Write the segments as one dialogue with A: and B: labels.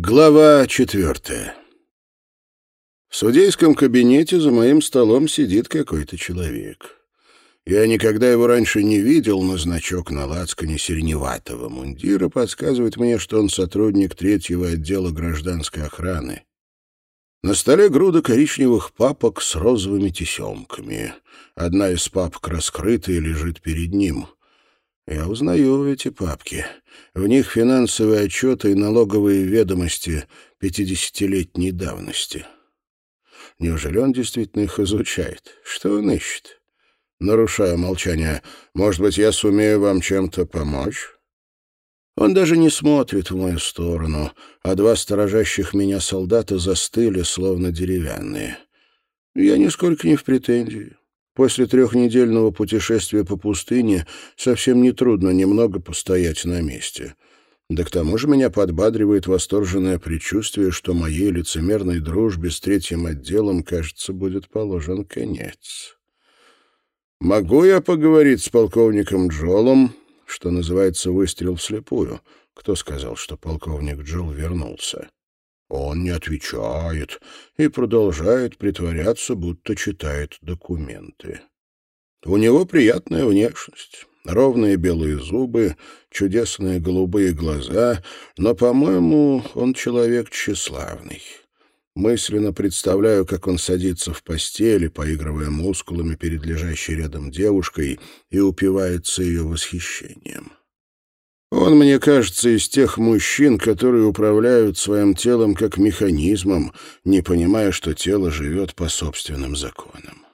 A: Глава четвертая. В судейском кабинете за моим столом сидит какой-то человек. Я никогда его раньше не видел, но значок на лацкане сиреневатого мундира подсказывает мне, что он сотрудник третьего отдела гражданской охраны. На столе груда коричневых папок с розовыми тесемками. Одна из папок раскрыта и лежит перед ним — я узнаю эти папки. В них финансовые отчеты и налоговые ведомости пятидесятилетней давности. Неужели он действительно их изучает? Что он ищет? Нарушая молчание, может быть, я сумею вам чем-то помочь? Он даже не смотрит в мою сторону, а два сторожащих меня солдата застыли, словно деревянные. Я нисколько не в претензии. После трехнедельного путешествия по пустыне совсем нетрудно немного постоять на месте. Да к тому же меня подбадривает восторженное предчувствие, что моей лицемерной дружбе с третьим отделом, кажется, будет положен конец. Могу я поговорить с полковником Джолом, что называется выстрел вслепую? Кто сказал, что полковник Джол вернулся? Он не отвечает и продолжает притворяться, будто читает документы. У него приятная внешность, ровные белые зубы, чудесные голубые глаза, но, по-моему, он человек тщеславный. Мысленно представляю, как он садится в постели, поигрывая мускулами перед лежащей рядом девушкой и упивается ее восхищением. Он, мне кажется, из тех мужчин, которые управляют своим телом как механизмом, не понимая, что тело живет по собственным законам.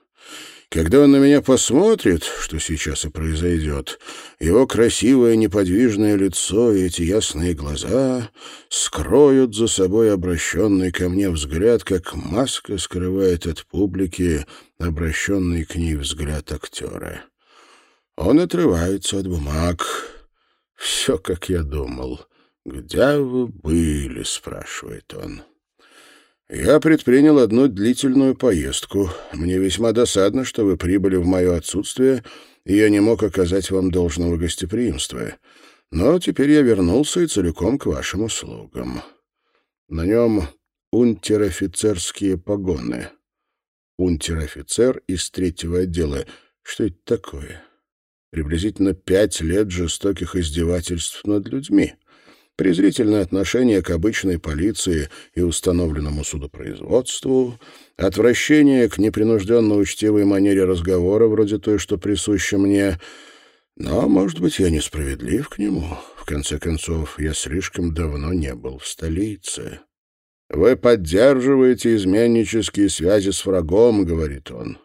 A: Когда он на меня посмотрит, что сейчас и произойдет, его красивое неподвижное лицо и эти ясные глаза скроют за собой обращенный ко мне взгляд, как маска скрывает от публики обращенный к ней взгляд актера. Он отрывается от бумаг, все, как я думал. «Где вы были?» — спрашивает он. «Я предпринял одну длительную поездку. Мне весьма досадно, что вы прибыли в мое отсутствие, и я не мог оказать вам должного гостеприимства. Но теперь я вернулся и целиком к вашим услугам. На нем унтер-офицерские погоны. Унтер-офицер из третьего отдела. Что это такое?» Приблизительно пять лет жестоких издевательств над людьми, презрительное отношение к обычной полиции и установленному судопроизводству, отвращение к непринужденно учтивой манере разговора, вроде той, что присуща мне. Но, может быть, я несправедлив к нему. В конце концов, я слишком давно не был в столице. «Вы поддерживаете изменнические связи с врагом», — говорит он.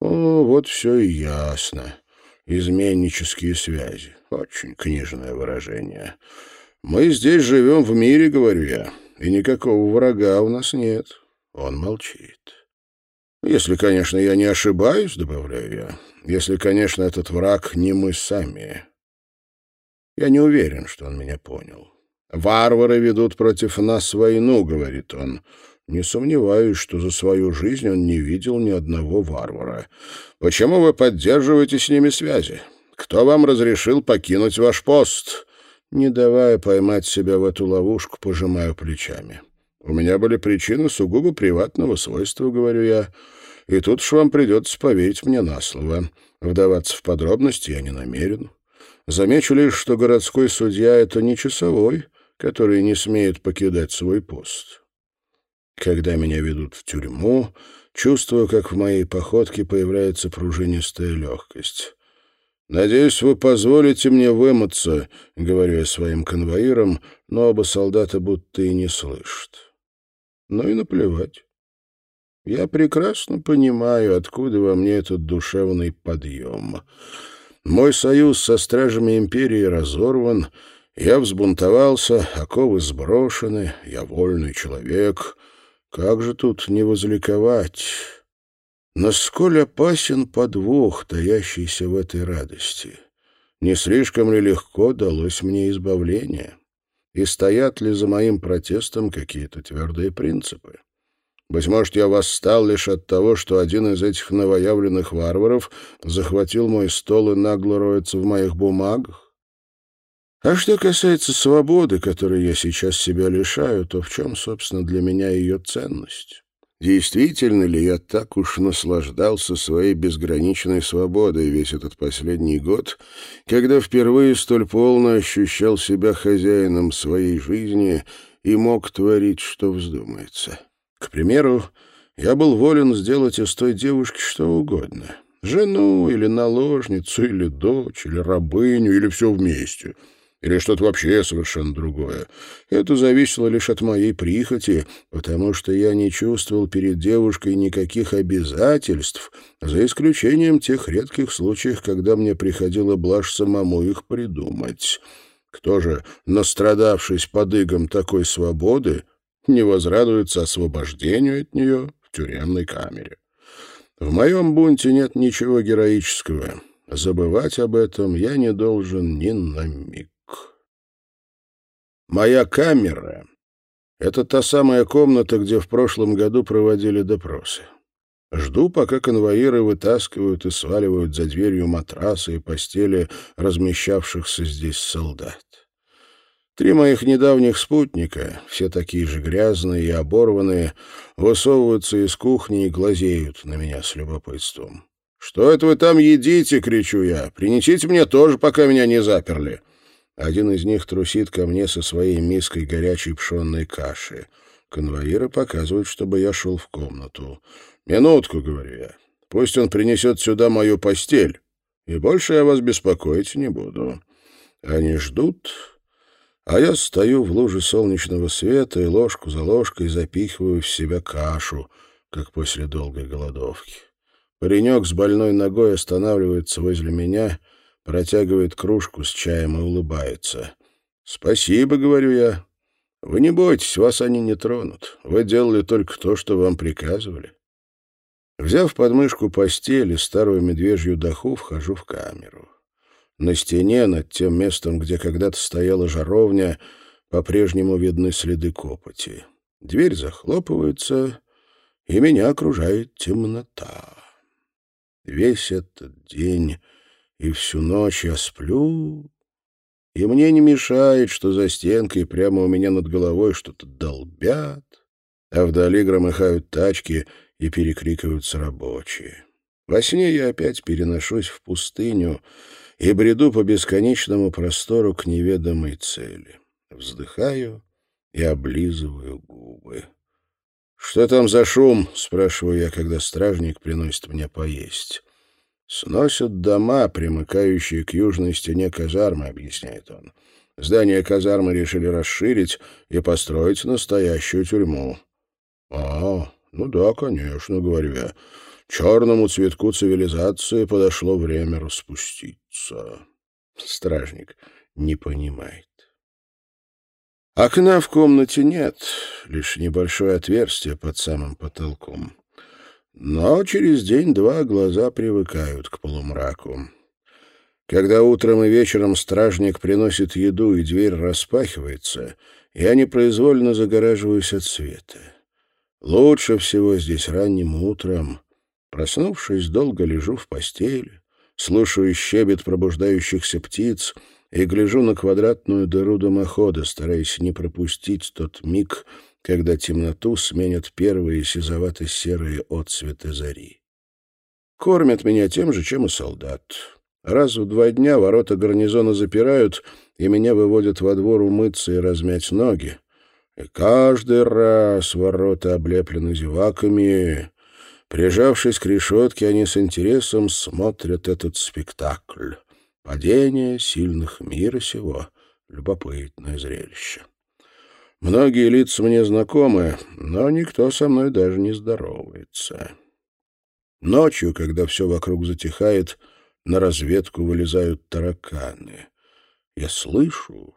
A: «О, вот все ясно изменнические связи. Очень книжное выражение. Мы здесь живем в мире, говорю я, и никакого врага у нас нет. Он молчит. Если, конечно, я не ошибаюсь, добавляю я, если, конечно, этот враг не мы сами. Я не уверен, что он меня понял. «Варвары ведут против нас войну», — говорит он. Не сомневаюсь, что за свою жизнь он не видел ни одного варвара. Почему вы поддерживаете с ними связи? Кто вам разрешил покинуть ваш пост? Не давая поймать себя в эту ловушку, пожимаю плечами. У меня были причины сугубо приватного свойства, говорю я. И тут ж вам придется поверить мне на слово. Вдаваться в подробности я не намерен. Замечу лишь, что городской судья — это не часовой, который не смеет покидать свой пост. Когда меня ведут в тюрьму, чувствую, как в моей походке появляется пружинистая легкость. «Надеюсь, вы позволите мне вымыться», — говорю я своим конвоирам, но оба солдата будто и не слышат. Ну и наплевать. Я прекрасно понимаю, откуда во мне этот душевный подъем. Мой союз со стражами империи разорван, я взбунтовался, оковы сброшены, я вольный человек — как же тут не возликовать? Насколько опасен подвох, таящийся в этой радости? Не слишком ли легко далось мне избавление? И стоят ли за моим протестом какие-то твердые принципы? Быть может, я восстал лишь от того, что один из этих новоявленных варваров захватил мой стол и нагло роется в моих бумагах? А что касается свободы, которой я сейчас себя лишаю, то в чем, собственно, для меня ее ценность? Действительно ли я так уж наслаждался своей безграничной свободой весь этот последний год, когда впервые столь полно ощущал себя хозяином своей жизни и мог творить, что вздумается? К примеру, я был волен сделать из той девушки что угодно. Жену или наложницу, или дочь, или рабыню, или все вместе — или что-то вообще совершенно другое. Это зависело лишь от моей прихоти, потому что я не чувствовал перед девушкой никаких обязательств, за исключением тех редких случаев, когда мне приходило блажь самому их придумать. Кто же, настрадавшись подыгом такой свободы, не возрадуется освобождению от нее в тюремной камере? В моем бунте нет ничего героического. Забывать об этом я не должен ни на миг. Моя камера — это та самая комната, где в прошлом году проводили допросы. Жду, пока конвоиры вытаскивают и сваливают за дверью матрасы и постели размещавшихся здесь солдат. Три моих недавних спутника, все такие же грязные и оборванные, высовываются из кухни и глазеют на меня с любопытством. «Что это вы там едите?» — кричу я. «Принесите мне тоже, пока меня не заперли». Один из них трусит ко мне со своей миской горячей пшенной каши. Конвоиры показывают, чтобы я шел в комнату. «Минутку», — говорю я, — «пусть он принесет сюда мою постель, и больше я вас беспокоить не буду». Они ждут, а я стою в луже солнечного света и ложку за ложкой запихиваю в себя кашу, как после долгой голодовки. Паренек с больной ногой останавливается возле меня — протягивает кружку с чаем и улыбается. «Спасибо», — говорю я. «Вы не бойтесь, вас они не тронут. Вы делали только то, что вам приказывали». Взяв подмышку постели, старую медвежью доху, вхожу в камеру. На стене, над тем местом, где когда-то стояла жаровня, по-прежнему видны следы копоти. Дверь захлопывается, и меня окружает темнота. Весь этот день и всю ночь я сплю, и мне не мешает, что за стенкой прямо у меня над головой что-то долбят, а вдали громыхают тачки и перекрикиваются рабочие. Во сне я опять переношусь в пустыню и бреду по бесконечному простору к неведомой цели. Вздыхаю и облизываю губы. «Что там за шум?» — спрашиваю я, когда стражник приносит мне поесть. «Сносят дома, примыкающие к южной стене казармы», — объясняет он. «Здание казармы решили расширить и построить настоящую тюрьму». «А, ну да, конечно», — говорю я. «Черному цветку цивилизации подошло время распуститься». Стражник не понимает. Окна в комнате нет, лишь небольшое отверстие под самым потолком. Но через день-два глаза привыкают к полумраку. Когда утром и вечером стражник приносит еду и дверь распахивается, я непроизвольно загораживаюсь от света. Лучше всего здесь ранним утром. Проснувшись, долго лежу в постели, слушаю щебет пробуждающихся птиц и гляжу на квадратную дыру дымохода, стараясь не пропустить тот миг, когда темноту сменят первые сизовато-серые отцветы зари. Кормят меня тем же, чем и солдат. Раз в два дня ворота гарнизона запирают, и меня выводят во двор умыться и размять ноги. И каждый раз ворота облеплены зеваками. Прижавшись к решетке, они с интересом смотрят этот спектакль. Падение сильных мира сего — любопытное зрелище. Многие лица мне знакомы, но никто со мной даже не здоровается. Ночью, когда все вокруг затихает, на разведку вылезают тараканы. Я слышу,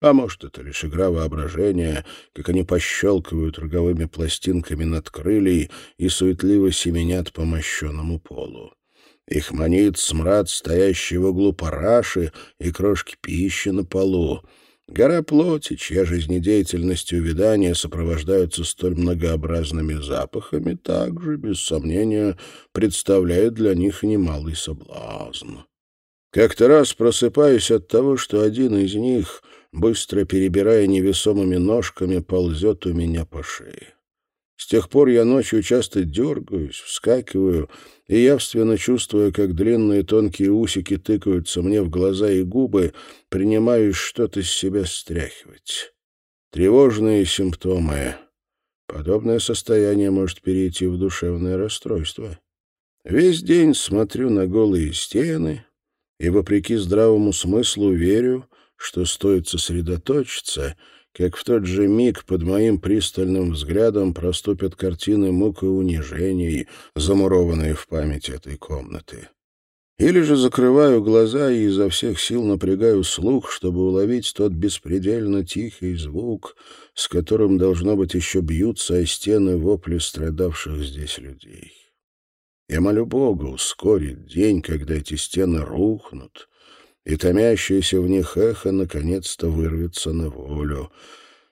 A: а может, это лишь игра воображения, как они пощелкивают роговыми пластинками над крыльей и суетливо семенят по мощенному полу. Их манит смрад стоящий в углу параши и крошки пищи на полу. Гора плоти, чья жизнедеятельность и увядание сопровождаются столь многообразными запахами, также, без сомнения, представляет для них немалый соблазн. Как-то раз просыпаюсь от того, что один из них, быстро перебирая невесомыми ножками, ползет у меня по шее. С тех пор я ночью часто дергаюсь, вскакиваю и явственно чувствую, как длинные тонкие усики тыкаются мне в глаза и губы, принимаюсь что-то с себя стряхивать. Тревожные симптомы. Подобное состояние может перейти в душевное расстройство. Весь день смотрю на голые стены и, вопреки здравому смыслу, верю, что стоит сосредоточиться, как в тот же миг под моим пристальным взглядом проступят картины мук и унижений, замурованные в память этой комнаты. Или же закрываю глаза и изо всех сил напрягаю слух, чтобы уловить тот беспредельно тихий звук, с которым, должно быть, еще бьются о стены вопли страдавших здесь людей. Я молю Бога ускорить день, когда эти стены рухнут, и томящееся в них эхо наконец-то вырвется на волю.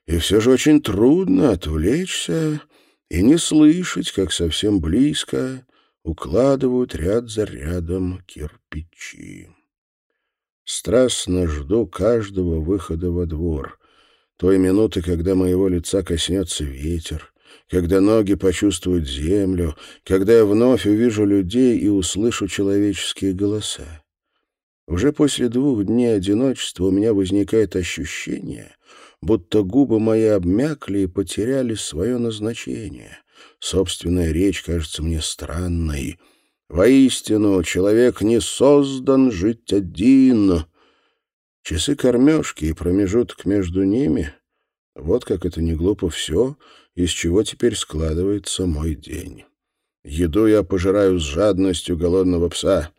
A: И все же очень трудно отвлечься и не слышать, как совсем близко укладывают ряд за рядом кирпичи. Страстно жду каждого выхода во двор, той минуты, когда моего лица коснется ветер, когда ноги почувствуют землю, когда я вновь увижу людей и услышу человеческие голоса. Уже после двух дней одиночества у меня возникает ощущение, будто губы мои обмякли и потеряли свое назначение. Собственная речь кажется мне странной. Воистину, человек не создан жить один. Часы кормежки и промежуток между ними — вот как это не глупо все, из чего теперь складывается мой день. Еду я пожираю с жадностью голодного пса.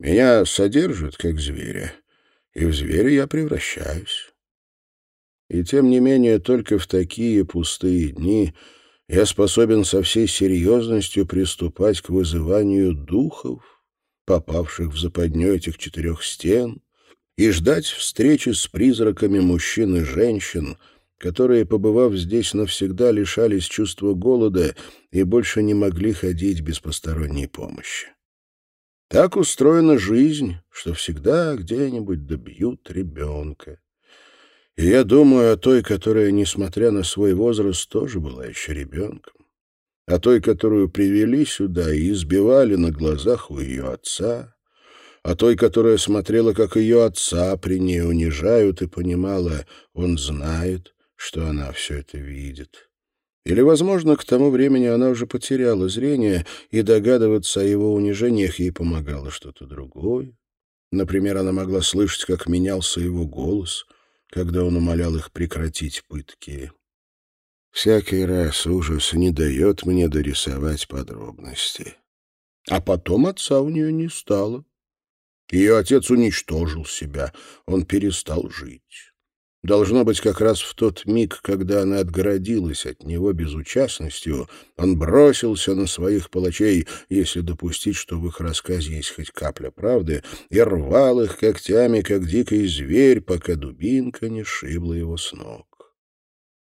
A: Меня содержат, как зверя, и в зверя я превращаюсь. И тем не менее только в такие пустые дни я способен со всей серьезностью приступать к вызыванию духов, попавших в западню этих четырех стен, и ждать встречи с призраками мужчин и женщин, которые, побывав здесь навсегда, лишались чувства голода и больше не могли ходить без посторонней помощи. Так устроена жизнь, что всегда где-нибудь добьют ребенка. И я думаю о той, которая, несмотря на свой возраст, тоже была еще ребенком. О той, которую привели сюда и избивали на глазах у ее отца. О той, которая смотрела, как ее отца при ней унижают, и понимала, он знает, что она все это видит. Или, возможно, к тому времени она уже потеряла зрение, и догадываться о его унижениях ей помогало что-то другое. Например, она могла слышать, как менялся его голос, когда он умолял их прекратить пытки. Всякий раз ужас не дает мне дорисовать подробности. А потом отца у нее не стало. Ее отец уничтожил себя, он перестал жить. Должно быть, как раз в тот миг, когда она отгородилась от него безучастностью, он бросился на своих палачей, если допустить, что в их рассказе есть хоть капля правды, и рвал их когтями, как дикий зверь, пока дубинка не шибла его с ног.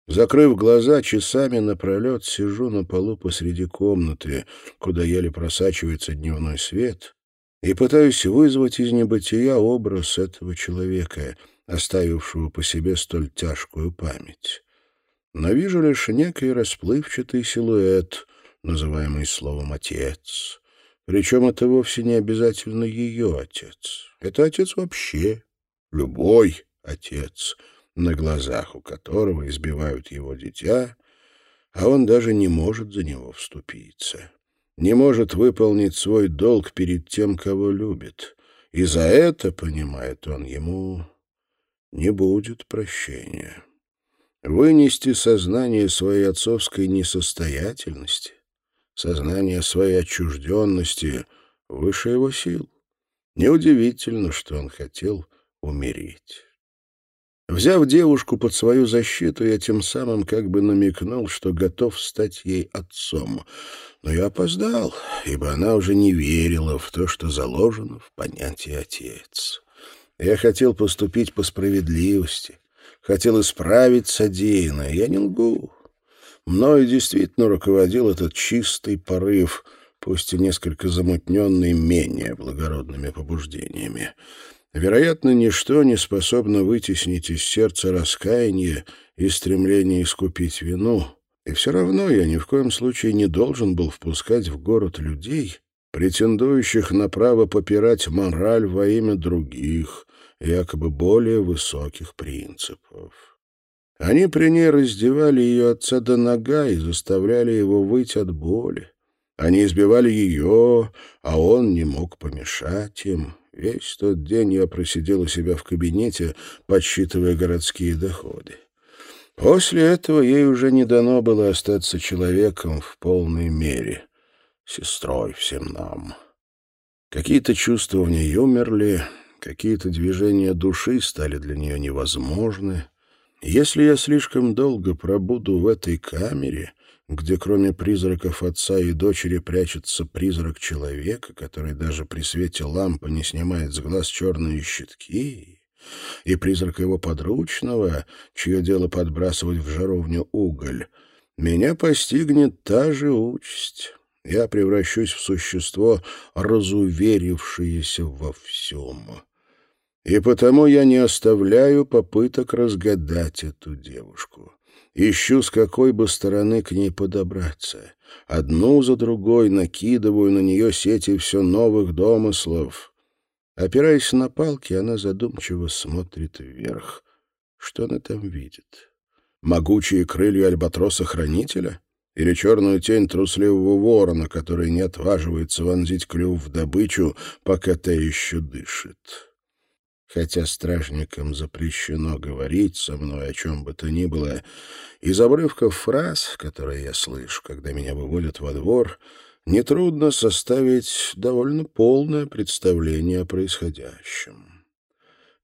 A: Закрыв глаза, часами напролет сижу на полу посреди комнаты, куда еле просачивается дневной свет, и пытаюсь вызвать из небытия образ этого человека — оставившего по себе столь тяжкую память. Но вижу лишь некий расплывчатый силуэт, называемый словом «отец». Причем это вовсе не обязательно ее отец. Это отец вообще, любой отец, на глазах у которого избивают его дитя, а он даже не может за него вступиться, не может выполнить свой долг перед тем, кого любит. И за это, понимает он, ему не будет прощения. Вынести сознание своей отцовской несостоятельности, сознание своей отчужденности выше его сил. Неудивительно, что он хотел умереть. Взяв девушку под свою защиту, я тем самым как бы намекнул, что готов стать ей отцом. Но я опоздал, ибо она уже не верила в то, что заложено в понятие «отец». Я хотел поступить по справедливости, хотел исправить содеянное. Я не лгу. Мною действительно руководил этот чистый порыв, пусть и несколько замутненный менее благородными побуждениями. Вероятно, ничто не способно вытеснить из сердца раскаяние и стремление искупить вину, и все равно я ни в коем случае не должен был впускать в город людей, претендующих на право попирать мораль во имя других, якобы более высоких принципов. Они при ней раздевали ее отца до нога и заставляли его выйти от боли. Они избивали ее, а он не мог помешать им. Весь тот день я просидел у себя в кабинете, подсчитывая городские доходы. После этого ей уже не дано было остаться человеком в полной мере, сестрой всем нам. Какие-то чувства в ней умерли, какие-то движения души стали для нее невозможны. Если я слишком долго пробуду в этой камере, где кроме призраков отца и дочери прячется призрак человека, который даже при свете лампы не снимает с глаз черные щитки, и призрак его подручного, чье дело подбрасывать в жаровню уголь, меня постигнет та же участь. Я превращусь в существо, разуверившееся во всем и потому я не оставляю попыток разгадать эту девушку. Ищу, с какой бы стороны к ней подобраться. Одну за другой накидываю на нее сети все новых домыслов. Опираясь на палки, она задумчиво смотрит вверх. Что она там видит? Могучие крылья альбатроса-хранителя? Или черную тень трусливого ворона, который не отваживается вонзить клюв в добычу, пока та еще дышит? хотя стражникам запрещено говорить со мной о чем бы то ни было, из обрывков фраз, которые я слышу, когда меня выводят во двор, нетрудно составить довольно полное представление о происходящем.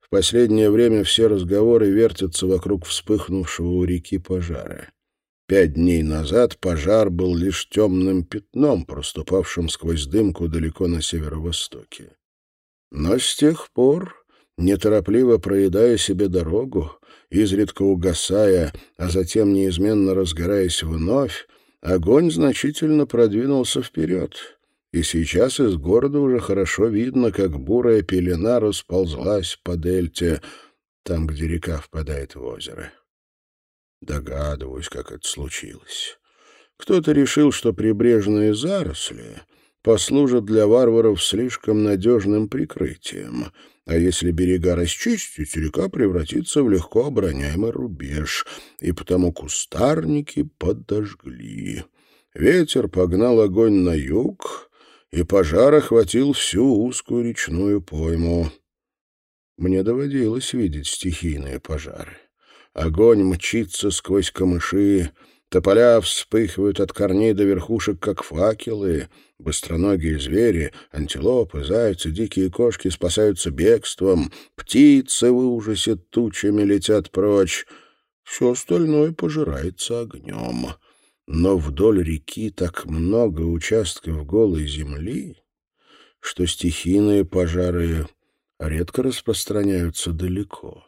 A: В последнее время все разговоры вертятся вокруг вспыхнувшего у реки пожара. Пять дней назад пожар был лишь темным пятном, проступавшим сквозь дымку далеко на северо-востоке. Но с тех пор неторопливо проедая себе дорогу, изредка угасая, а затем неизменно разгораясь вновь, огонь значительно продвинулся вперед, и сейчас из города уже хорошо видно, как бурая пелена расползлась по дельте, там, где река впадает в озеро. Догадываюсь, как это случилось. Кто-то решил, что прибрежные заросли послужат для варваров слишком надежным прикрытием — а если берега расчистить, река превратится в легко обороняемый рубеж, и потому кустарники подожгли. Ветер погнал огонь на юг, и пожар охватил всю узкую речную пойму. Мне доводилось видеть стихийные пожары. Огонь мчится сквозь камыши, тополя вспыхивают от корней до верхушек, как факелы — Быстроногие звери, антилопы, зайцы, дикие кошки спасаются бегством, птицы в ужасе тучами летят прочь. Все остальное пожирается огнем. Но вдоль реки так много участков голой земли, что стихийные пожары редко распространяются далеко.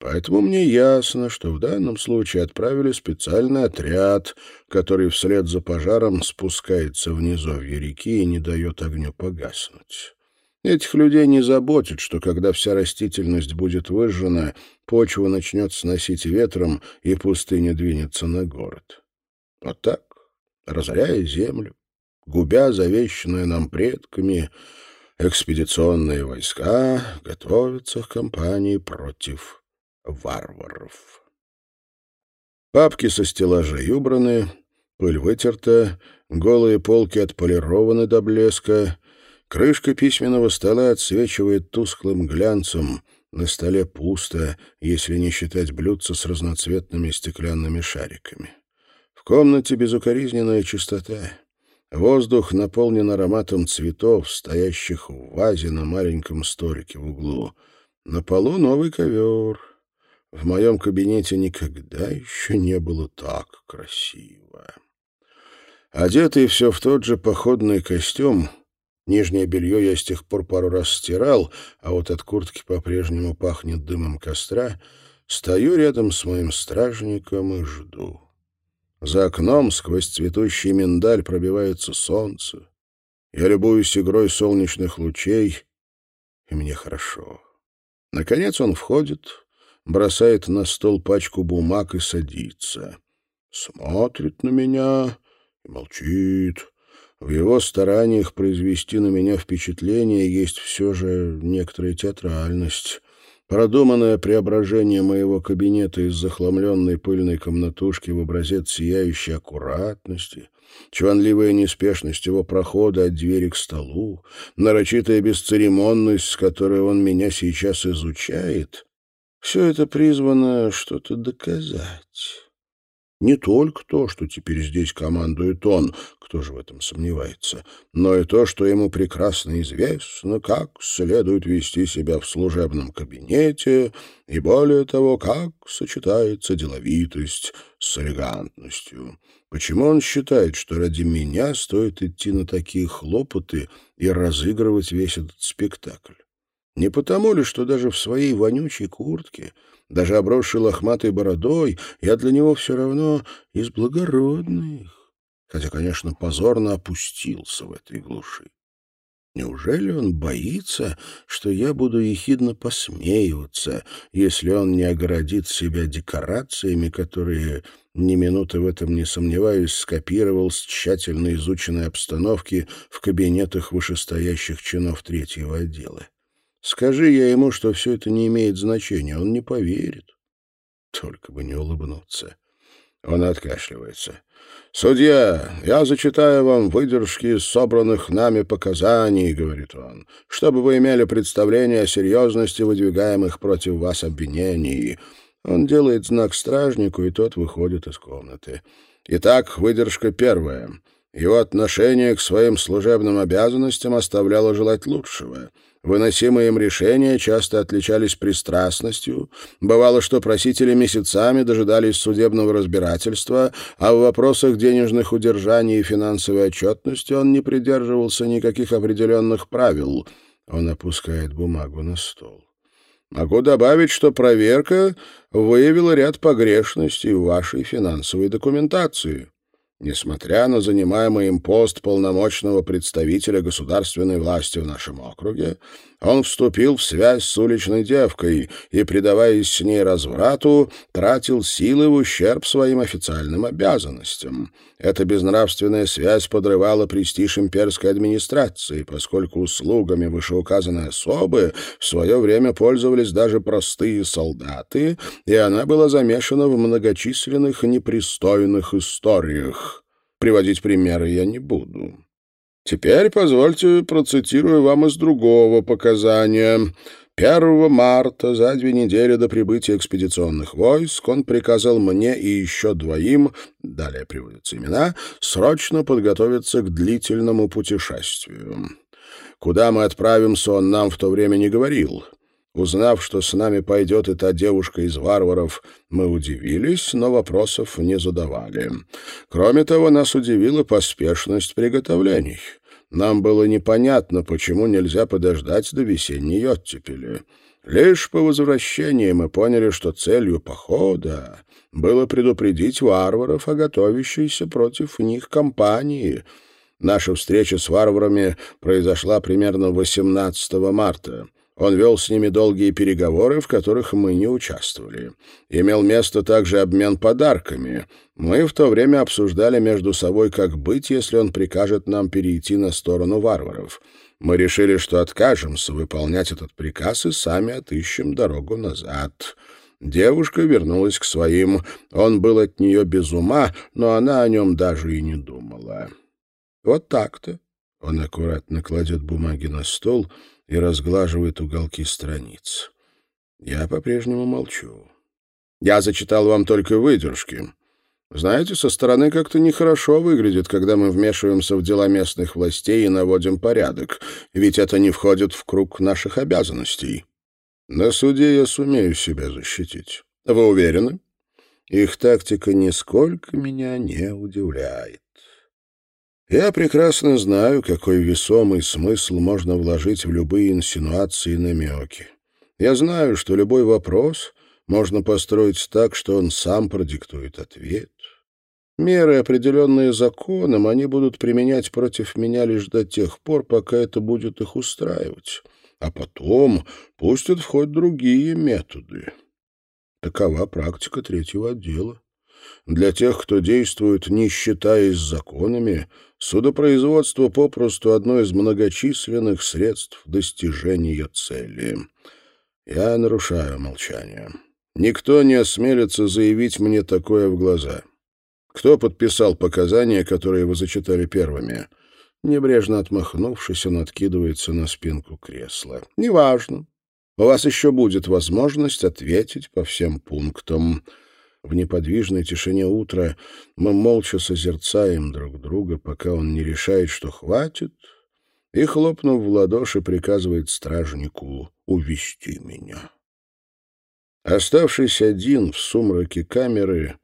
A: Поэтому мне ясно, что в данном случае отправили специальный отряд, который вслед за пожаром спускается в низовье реки и не дает огню погаснуть. Этих людей не заботит, что когда вся растительность будет выжжена, почва начнет сносить ветром, и пустыня двинется на город. Вот так, разоряя землю, губя завещанное нам предками, экспедиционные войска готовятся к кампании против варваров. Папки со стеллажей убраны, пыль вытерта, голые полки отполированы до блеска, крышка письменного стола отсвечивает тусклым глянцем, на столе пусто, если не считать блюдца с разноцветными стеклянными шариками. В комнате безукоризненная чистота. Воздух наполнен ароматом цветов, стоящих в вазе на маленьком столике в углу. На полу новый ковер. В моем кабинете никогда еще не было так красиво. Одетый все в тот же походный костюм, нижнее белье я с тех пор пару раз стирал, а вот от куртки по-прежнему пахнет дымом костра, стою рядом с моим стражником и жду. За окном сквозь цветущий миндаль пробивается солнце. Я любуюсь игрой солнечных лучей, и мне хорошо. Наконец он входит, бросает на стол пачку бумаг и садится. Смотрит на меня и молчит. В его стараниях произвести на меня впечатление есть все же некоторая театральность. Продуманное преображение моего кабинета из захламленной пыльной комнатушки в образец сияющей аккуратности, чванливая неспешность его прохода от двери к столу, нарочитая бесцеремонность, с которой он меня сейчас изучает, все это призвано что-то доказать. Не только то, что теперь здесь командует он, кто же в этом сомневается, но и то, что ему прекрасно известно, как следует вести себя в служебном кабинете, и более того, как сочетается деловитость с элегантностью. Почему он считает, что ради меня стоит идти на такие хлопоты и разыгрывать весь этот спектакль? Не потому ли, что даже в своей вонючей куртке даже обросший лохматой бородой, я для него все равно из благородных, хотя, конечно, позорно опустился в этой глуши. Неужели он боится, что я буду ехидно посмеиваться, если он не оградит себя декорациями, которые, ни минуты в этом не сомневаюсь, скопировал с тщательно изученной обстановки в кабинетах вышестоящих чинов третьего отдела? Скажи я ему, что все это не имеет значения, он не поверит. Только бы не улыбнуться. Он откашливается. «Судья, я зачитаю вам выдержки собранных нами показаний», — говорит он, «чтобы вы имели представление о серьезности выдвигаемых против вас обвинений». Он делает знак стражнику, и тот выходит из комнаты. Итак, выдержка первая. Его отношение к своим служебным обязанностям оставляло желать лучшего — Выносимые им решения часто отличались пристрастностью. Бывало, что просители месяцами дожидались судебного разбирательства, а в вопросах денежных удержаний и финансовой отчетности он не придерживался никаких определенных правил. Он опускает бумагу на стол. Могу добавить, что проверка выявила ряд погрешностей в вашей финансовой документации. Несмотря на занимаемый им пост полномочного представителя государственной власти в нашем округе, он вступил в связь с уличной девкой и, предаваясь с ней разврату, тратил силы в ущерб своим официальным обязанностям. Эта безнравственная связь подрывала престиж имперской администрации, поскольку услугами вышеуказанной особы в свое время пользовались даже простые солдаты, и она была замешана в многочисленных непристойных историях. Приводить примеры я не буду. Теперь позвольте процитирую вам из другого показания. 1 марта, за две недели до прибытия экспедиционных войск, он приказал мне и еще двоим, далее приводятся имена, срочно подготовиться к длительному путешествию. Куда мы отправимся, он нам в то время не говорил. Узнав, что с нами пойдет и та девушка из варваров, мы удивились, но вопросов не задавали. Кроме того, нас удивила поспешность приготовлений. Нам было непонятно, почему нельзя подождать до весенней оттепели. Лишь по возвращении мы поняли, что целью похода было предупредить варваров о готовящейся против них кампании. Наша встреча с варварами произошла примерно 18 марта. Он вел с ними долгие переговоры, в которых мы не участвовали. Имел место также обмен подарками. Мы в то время обсуждали между собой, как быть, если он прикажет нам перейти на сторону варваров. Мы решили, что откажемся выполнять этот приказ и сами отыщем дорогу назад. Девушка вернулась к своим. Он был от нее без ума, но она о нем даже и не думала. Вот так-то. Он аккуратно кладет бумаги на стол и разглаживает уголки страниц. Я по-прежнему молчу. Я зачитал вам только выдержки. Знаете, со стороны как-то нехорошо выглядит, когда мы вмешиваемся в дела местных властей и наводим порядок, ведь это не входит в круг наших обязанностей. На суде я сумею себя защитить. Вы уверены? Их тактика нисколько меня не удивляет. Я прекрасно знаю, какой весомый смысл можно вложить в любые инсинуации и намеки. Я знаю, что любой вопрос можно построить так, что он сам продиктует ответ. Меры, определенные законом, они будут применять против меня лишь до тех пор, пока это будет их устраивать. А потом пустят в ход другие методы. Такова практика третьего отдела. Для тех, кто действует, не считаясь законами, судопроизводство попросту одно из многочисленных средств достижения цели. Я нарушаю молчание. Никто не осмелится заявить мне такое в глаза. Кто подписал показания, которые вы зачитали первыми? Небрежно отмахнувшись, он откидывается на спинку кресла. Неважно. У вас еще будет возможность ответить по всем пунктам. В неподвижной тишине утра мы молча созерцаем друг друга, пока он не решает, что хватит, и, хлопнув в ладоши, приказывает стражнику увести меня. Оставшись один в сумраке камеры,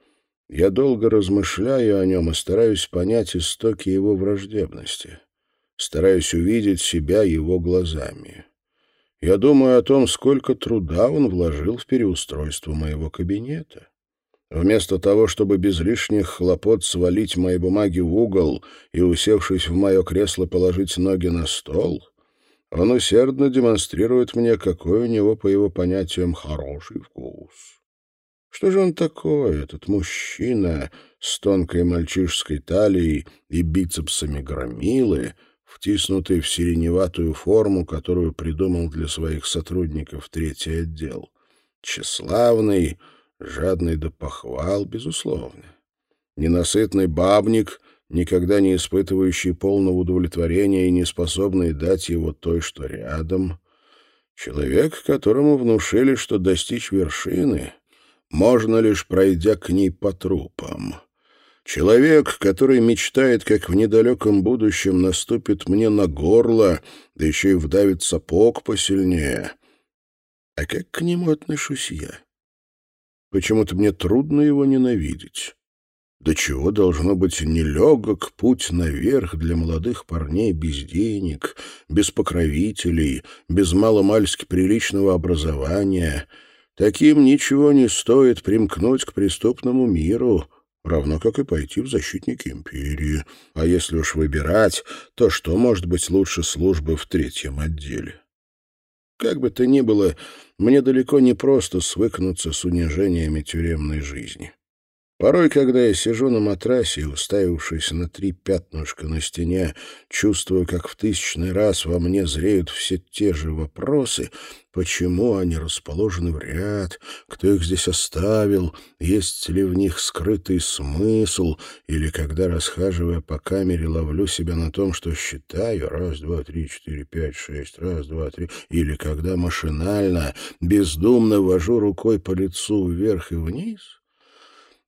A: я долго размышляю о нем и стараюсь понять истоки его враждебности. Стараюсь увидеть себя его глазами. Я думаю о том, сколько труда он вложил в переустройство моего кабинета. Вместо того, чтобы без лишних хлопот свалить мои бумаги в угол и, усевшись в мое кресло, положить ноги на стол, он усердно демонстрирует мне, какой у него, по его понятиям, хороший вкус. Что же он такой, этот мужчина с тонкой мальчишской талией и бицепсами громилы, втиснутый в сиреневатую форму, которую придумал для своих сотрудников третий отдел? Тщеславный, жадный до похвал, безусловно. Ненасытный бабник — никогда не испытывающий полного удовлетворения и не способный дать его той, что рядом. Человек, которому внушили, что достичь вершины можно лишь пройдя к ней по трупам. Человек, который мечтает, как в недалеком будущем наступит мне на горло, да еще и вдавит сапог посильнее. А как к нему отношусь я? Почему-то мне трудно его ненавидеть. До чего должно быть нелегок путь наверх для молодых парней без денег, без покровителей, без маломальски приличного образования. Таким ничего не стоит примкнуть к преступному миру, равно как и пойти в защитники империи. А если уж выбирать, то что может быть лучше службы в третьем отделе? Как бы то ни было, мне далеко не просто свыкнуться с унижениями тюремной жизни. Порой, когда я сижу на матрасе, уставившись на три пятнышка на стене, чувствую, как в тысячный раз во мне зреют все те же вопросы, почему они расположены в ряд, кто их здесь оставил, есть ли в них скрытый смысл, или когда, расхаживая по камере, ловлю себя на том, что считаю раз, два, три, четыре, пять, шесть, раз, два, три, или когда машинально, бездумно вожу рукой по лицу вверх и вниз —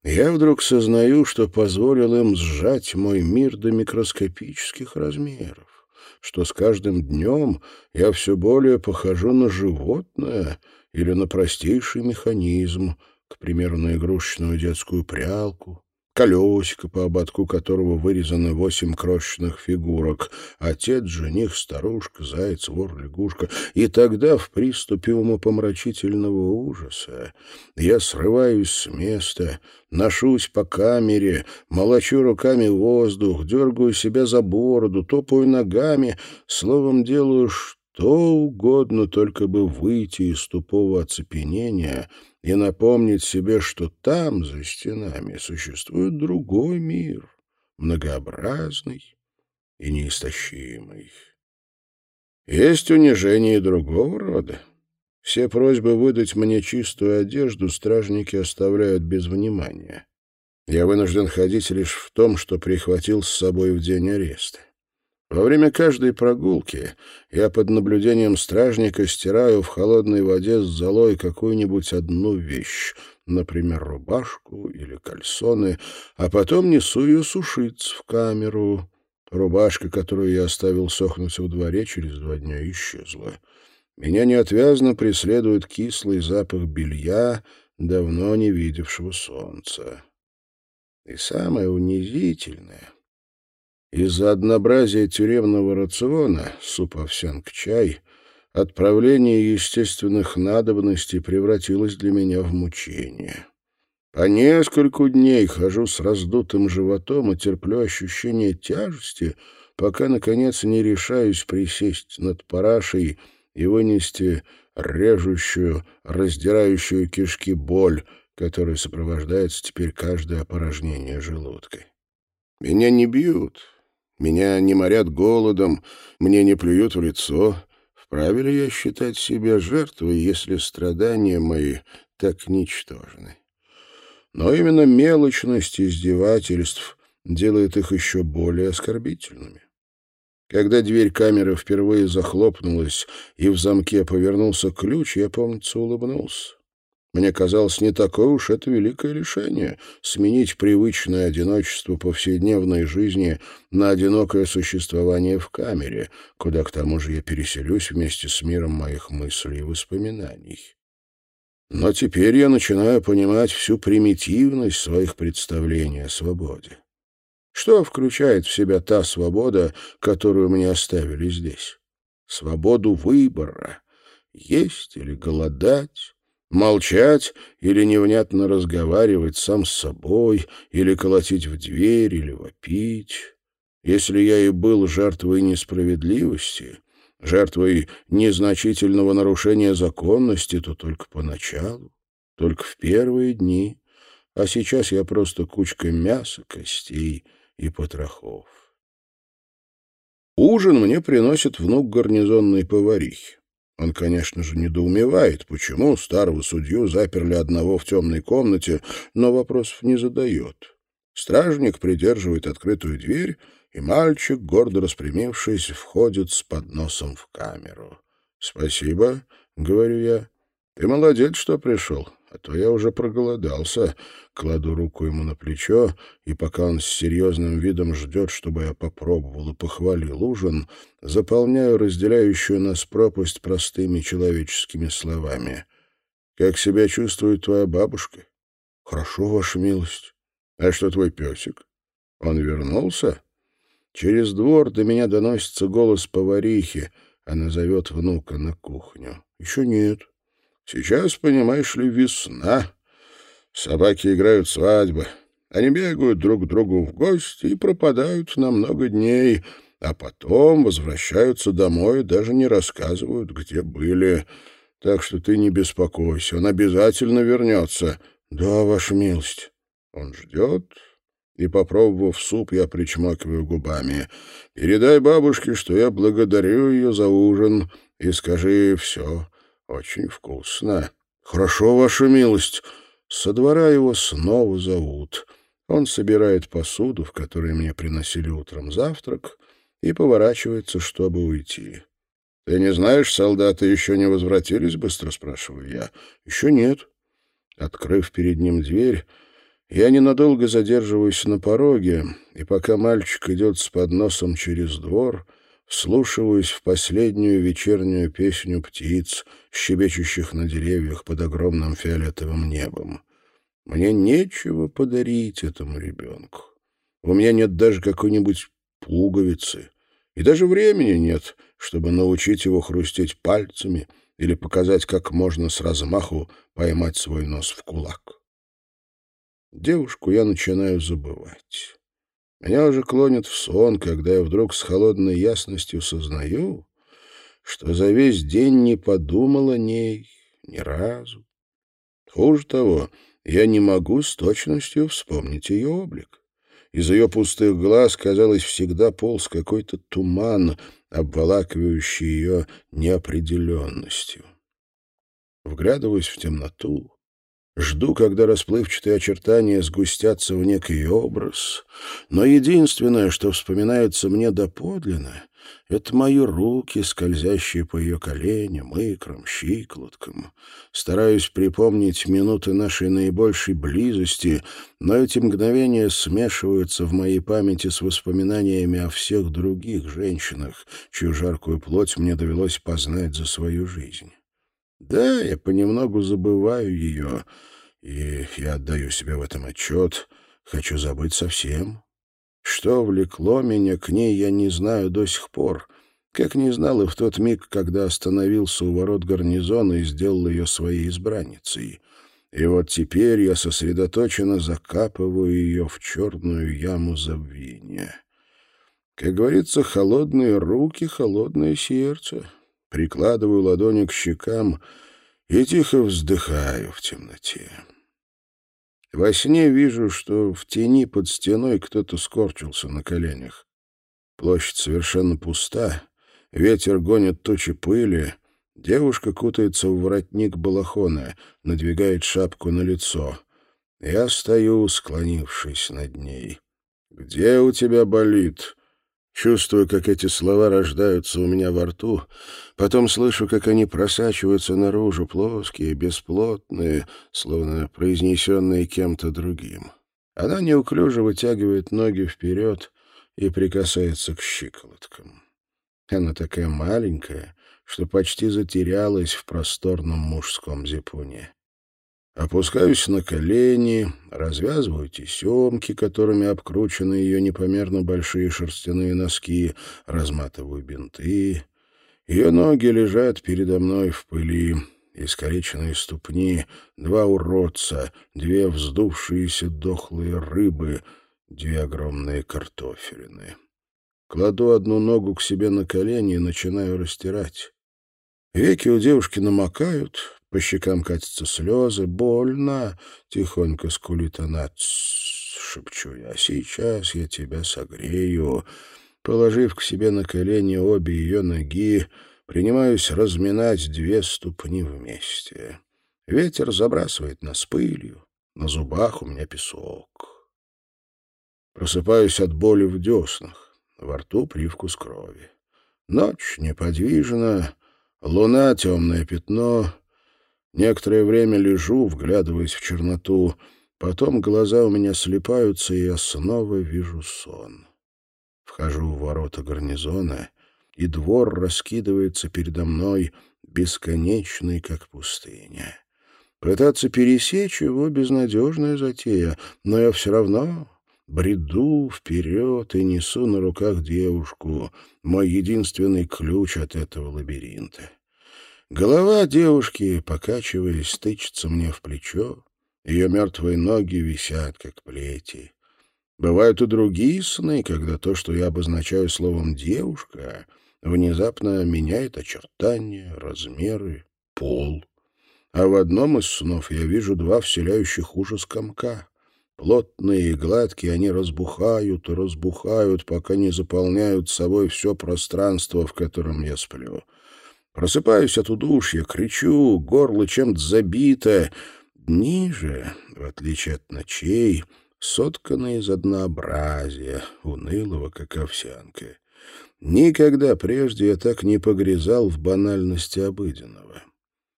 A: я вдруг сознаю, что позволил им сжать мой мир до микроскопических размеров, что с каждым днем я все более похожу на животное или на простейший механизм, к примеру, на игрушечную детскую прялку, колесико, по ободку которого вырезаны восемь крошечных фигурок, отец, жених, старушка, заяц, вор, лягушка. И тогда в приступе умопомрачительного ужаса я срываюсь с места, ношусь по камере, молочу руками воздух, дергаю себя за бороду, топаю ногами, словом, делаю что угодно, только бы выйти из тупого оцепенения — и напомнить себе, что там, за стенами, существует другой мир, многообразный и неистощимый. Есть унижение другого рода. Все просьбы выдать мне чистую одежду стражники оставляют без внимания. Я вынужден ходить лишь в том, что прихватил с собой в день ареста. Во время каждой прогулки я под наблюдением стражника стираю в холодной воде с золой какую-нибудь одну вещь, например, рубашку или кальсоны, а потом несу ее сушиться в камеру. Рубашка, которую я оставил сохнуть во дворе, через два дня исчезла. Меня неотвязно преследует кислый запах белья, давно не видевшего солнца. И самое унизительное из-за однообразия тюремного рациона, суп, овсянка, чай, отправление естественных надобностей превратилось для меня в мучение. По нескольку дней хожу с раздутым животом и терплю ощущение тяжести, пока, наконец, не решаюсь присесть над парашей и вынести режущую, раздирающую кишки боль, которая сопровождается теперь каждое опорожнение желудка. Меня не бьют, меня не морят голодом, мне не плюют в лицо. Вправе ли я считать себя жертвой, если страдания мои так ничтожны? Но именно мелочность издевательств делает их еще более оскорбительными. Когда дверь камеры впервые захлопнулась и в замке повернулся ключ, я, помнится, улыбнулся. Мне казалось, не такое уж это великое решение — сменить привычное одиночество повседневной жизни на одинокое существование в камере, куда, к тому же, я переселюсь вместе с миром моих мыслей и воспоминаний. Но теперь я начинаю понимать всю примитивность своих представлений о свободе. Что включает в себя та свобода, которую мне оставили здесь? Свободу выбора. Есть или голодать, молчать или невнятно разговаривать сам с собой, или колотить в дверь, или вопить. Если я и был жертвой несправедливости, жертвой незначительного нарушения законности, то только поначалу, только в первые дни, а сейчас я просто кучка мяса, костей и потрохов. Ужин мне приносит внук гарнизонной поварихи. Он, конечно же, недоумевает, почему старого судью заперли одного в темной комнате, но вопросов не задает. Стражник придерживает открытую дверь, и мальчик, гордо распрямившись, входит с подносом в камеру. «Спасибо», — говорю я. «Ты молодец, что пришел а то я уже проголодался. Кладу руку ему на плечо, и пока он с серьезным видом ждет, чтобы я попробовал и похвалил ужин, заполняю разделяющую нас пропасть простыми человеческими словами. «Как себя чувствует твоя бабушка?» «Хорошо, ваша милость». «А что твой песик?» «Он вернулся?» Через двор до меня доносится голос поварихи. Она зовет внука на кухню. «Еще нет». Сейчас, понимаешь ли, весна. Собаки играют свадьбы. Они бегают друг к другу в гости и пропадают на много дней, а потом возвращаются домой и даже не рассказывают, где были. Так что ты не беспокойся, он обязательно вернется. Да, ваша милость. Он ждет, и, попробовав суп, я причмакиваю губами. «Передай бабушке, что я благодарю ее за ужин, и скажи все очень вкусно. Хорошо, ваша милость. Со двора его снова зовут. Он собирает посуду, в которой мне приносили утром завтрак, и поворачивается, чтобы уйти. «Ты не знаешь, солдаты еще не возвратились?» — быстро спрашиваю я. «Еще нет». Открыв перед ним дверь, я ненадолго задерживаюсь на пороге, и пока мальчик идет с подносом через двор, вслушиваюсь в последнюю вечернюю песню птиц, щебечущих на деревьях под огромным фиолетовым небом. Мне нечего подарить этому ребенку. У меня нет даже какой-нибудь пуговицы, и даже времени нет, чтобы научить его хрустеть пальцами или показать, как можно с размаху поймать свой нос в кулак. Девушку я начинаю забывать. Меня уже клонит в сон, когда я вдруг с холодной ясностью сознаю, что за весь день не подумал о ней ни разу. Хуже того, я не могу с точностью вспомнить ее облик. Из ее пустых глаз, казалось, всегда полз какой-то туман, обволакивающий ее неопределенностью. Вглядываясь в темноту, Жду, когда расплывчатые очертания сгустятся в некий образ. Но единственное, что вспоминается мне доподлинно, это мои руки, скользящие по ее коленям, икрам, щиколоткам. Стараюсь припомнить минуты нашей наибольшей близости, но эти мгновения смешиваются в моей памяти с воспоминаниями о всех других женщинах, чью жаркую плоть мне довелось познать за свою жизнь. Да, я понемногу забываю ее, и я отдаю себе в этом отчет, хочу забыть совсем. Что влекло меня к ней, я не знаю до сих пор, как не знал и в тот миг, когда остановился у ворот гарнизона и сделал ее своей избранницей. и вот теперь я сосредоточенно закапываю ее в черную яму забвения. Как говорится, холодные руки, холодное сердце. Прикладываю ладони к щекам и тихо вздыхаю в темноте. Во сне вижу, что в тени под стеной кто-то скорчился на коленях. Площадь совершенно пуста, ветер гонит тучи пыли, девушка кутается в воротник балахона, надвигает шапку на лицо. Я стою, склонившись над ней. «Где у тебя болит?» Чувствую, как эти слова рождаются у меня во рту, потом слышу, как они просачиваются наружу, плоские, бесплотные, словно произнесенные кем-то другим. Она неуклюже вытягивает ноги вперед и прикасается к щиколоткам. Она такая маленькая, что почти затерялась в просторном мужском зипуне. Опускаюсь на колени, развязываю тесемки, которыми обкручены ее непомерно большие шерстяные носки, разматываю бинты. Ее ноги лежат передо мной в пыли, искореченные ступни, два уродца, две вздувшиеся дохлые рыбы, две огромные картофелины. Кладу одну ногу к себе на колени и начинаю растирать. Веки у девушки намокают, по щекам катятся слезы. «Больно!» — тихонько скулит она. шепчу я. «Сейчас я тебя согрею». Положив к себе на колени обе ее ноги, принимаюсь разминать две ступни вместе. Ветер забрасывает нас пылью. На зубах у меня песок. Просыпаюсь от боли в деснах. Во рту привкус крови. Ночь неподвижна, луна — темное пятно — Некоторое время лежу, вглядываясь в черноту. Потом глаза у меня слепаются, и я снова вижу сон. Вхожу в ворота гарнизона, и двор раскидывается передо мной, бесконечный, как пустыня. Пытаться пересечь его — безнадежная затея, но я все равно бреду вперед и несу на руках девушку, мой единственный ключ от этого лабиринта. Голова девушки, покачиваясь, тычется мне в плечо. Ее мертвые ноги висят, как плети. Бывают и другие сны, когда то, что я обозначаю словом «девушка», внезапно меняет очертания, размеры, пол. А в одном из снов я вижу два вселяющих ужас комка. Плотные и гладкие они разбухают и разбухают, пока не заполняют собой все пространство, в котором я сплю. Просыпаюсь от удушья, кричу, горло чем-то забито. Дни же, в отличие от ночей, сотканы из однообразия, унылого, как овсянка. Никогда прежде я так не погрязал в банальности обыденного.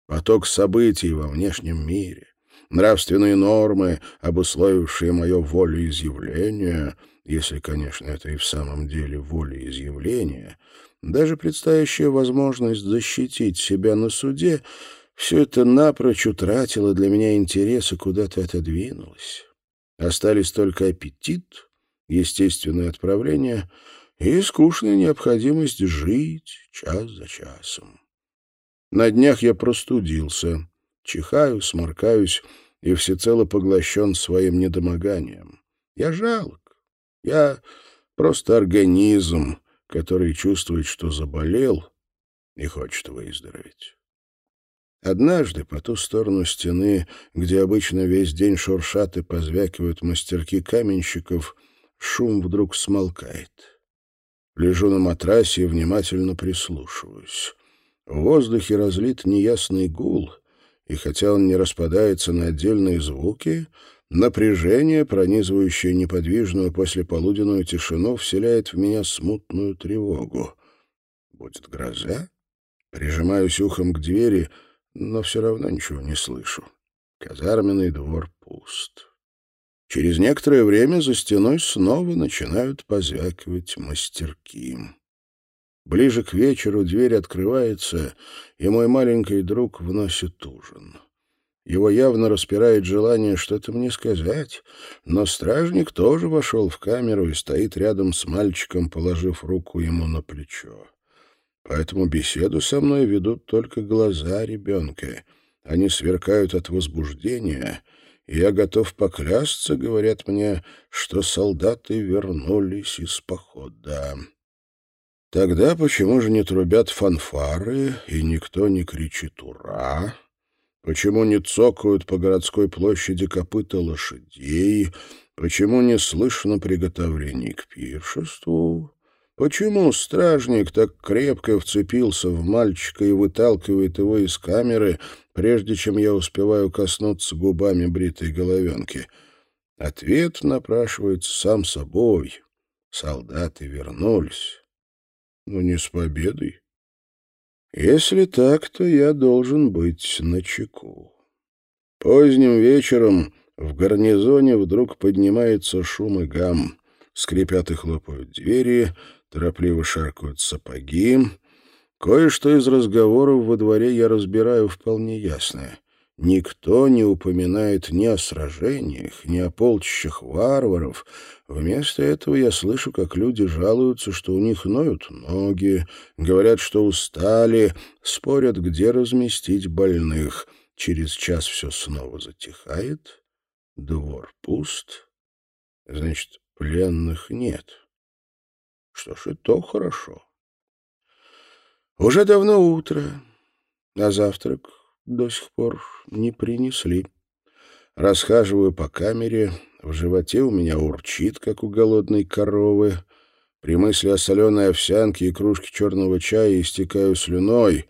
A: Поток событий во внешнем мире, нравственные нормы, обусловившие мое волеизъявление, если, конечно, это и в самом деле волеизъявление — даже предстоящая возможность защитить себя на суде, все это напрочь утратило для меня интерес и куда-то отодвинулось. Остались только аппетит, естественное отправление и скучная необходимость жить час за часом. На днях я простудился, чихаю, сморкаюсь и всецело поглощен своим недомоганием. Я жалок, я просто организм, который чувствует, что заболел и хочет выздороветь. Однажды по ту сторону стены, где обычно весь день шуршат и позвякивают мастерки каменщиков, шум вдруг смолкает. Лежу на матрасе и внимательно прислушиваюсь. В воздухе разлит неясный гул, и хотя он не распадается на отдельные звуки, Напряжение, пронизывающее неподвижную послеполуденную тишину, вселяет в меня смутную тревогу. Будет гроза? Прижимаюсь ухом к двери, но все равно ничего не слышу. Казарменный двор пуст. Через некоторое время за стеной снова начинают позвякивать мастерки. Ближе к вечеру дверь открывается, и мой маленький друг вносит ужин. Его явно распирает желание что-то мне сказать, но стражник тоже вошел в камеру и стоит рядом с мальчиком, положив руку ему на плечо. Поэтому беседу со мной ведут только глаза ребенка, Они сверкают от возбуждения, и я готов поклясться, говорят мне, что солдаты вернулись из похода. Тогда почему же не трубят фанфары, и никто не кричит «Ура!»? Почему не цокают по городской площади копыта лошадей? Почему не слышно приготовлений к пиршеству? Почему стражник так крепко вцепился в мальчика и выталкивает его из камеры, прежде чем я успеваю коснуться губами бритой головенки? Ответ напрашивается сам собой. Солдаты вернулись но не с победой. Если так, то я должен быть начеку. Поздним вечером в гарнизоне вдруг поднимается шум и гам. Скрипят и хлопают двери, торопливо шаркают сапоги. Кое-что из разговоров во дворе я разбираю вполне ясно. Никто не упоминает ни о сражениях, ни о полчищах варваров. Вместо этого я слышу, как люди жалуются, что у них ноют ноги, говорят, что устали, спорят, где разместить больных. Через час все снова затихает, двор пуст, значит, пленных нет. Что ж, и то хорошо. Уже давно утро, а завтрак до сих пор не принесли. Расхаживаю по камере, в животе у меня урчит, как у голодной коровы. При мысли о соленой овсянке и кружке черного чая истекаю слюной,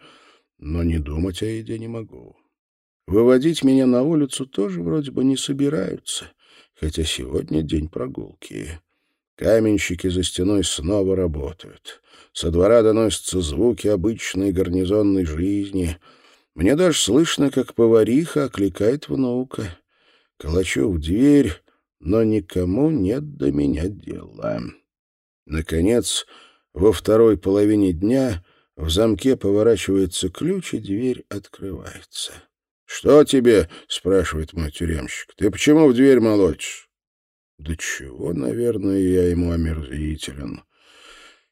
A: но не думать о еде не могу. Выводить меня на улицу тоже вроде бы не собираются, хотя сегодня день прогулки. Каменщики за стеной снова работают. Со двора доносятся звуки обычной гарнизонной жизни — мне даже слышно, как повариха окликает внука. Калачу в дверь, но никому нет до меня дела. Наконец, во второй половине дня в замке поворачивается ключ, и дверь открывается. «Что тебе?» — спрашивает мой тюремщик. «Ты почему в дверь молотишь?» «Да чего, наверное, я ему омерзителен».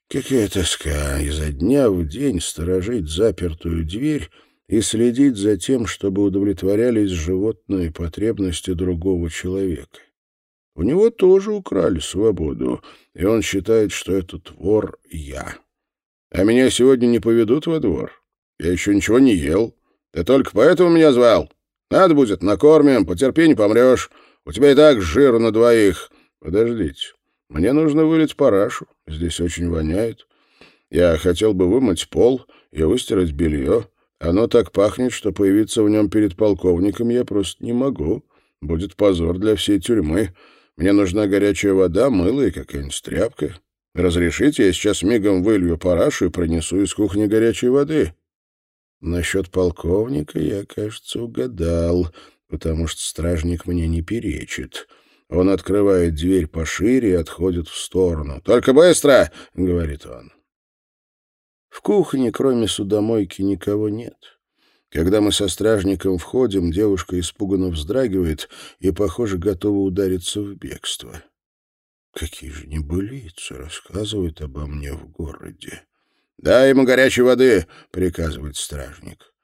A: Какая тоска изо дня в день сторожить запертую дверь и следить за тем, чтобы удовлетворялись животные потребности другого человека. У него тоже украли свободу, и он считает, что этот вор — я. А меня сегодня не поведут во двор. Я еще ничего не ел. Ты только поэтому меня звал? Надо будет, накормим, потерпи, не помрешь. У тебя и так жиру на двоих. Подождите, мне нужно вылить парашу. Здесь очень воняет. Я хотел бы вымыть пол и выстирать белье. Оно так пахнет, что появиться в нем перед полковником я просто не могу. Будет позор для всей тюрьмы. Мне нужна горячая вода, мыло и какая-нибудь тряпка. Разрешите, я сейчас мигом вылью парашу и принесу из кухни горячей воды. Насчет полковника я, кажется, угадал, потому что стражник мне не перечит. Он открывает дверь пошире и отходит в сторону. «Только быстро!» — говорит он. В кухне, кроме судомойки, никого нет. Когда мы со стражником входим, девушка испуганно вздрагивает и, похоже, готова удариться в бегство. Какие же небылицы рассказывают обо мне в городе. «Дай ему горячей воды!» — приказывает стражник.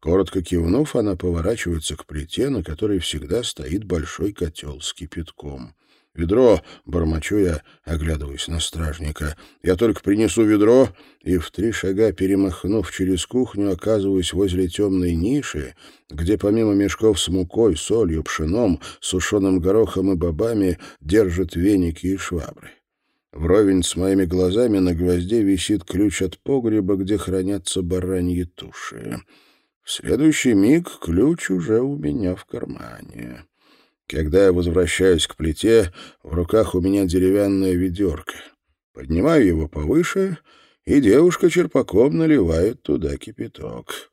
A: Коротко кивнув, она поворачивается к плите, на которой всегда стоит большой котел с кипятком. «Ведро!» — бормочу я, оглядываясь на стражника. «Я только принесу ведро!» И в три шага, перемахнув через кухню, оказываюсь возле темной ниши, где помимо мешков с мукой, солью, пшеном, сушеным горохом и бобами держат веники и швабры. Вровень с моими глазами на гвозде висит ключ от погреба, где хранятся бараньи туши. В следующий миг ключ уже у меня в кармане. Когда я возвращаюсь к плите, в руках у меня деревянная ведерко. Поднимаю его повыше, и девушка черпаком наливает туда кипяток.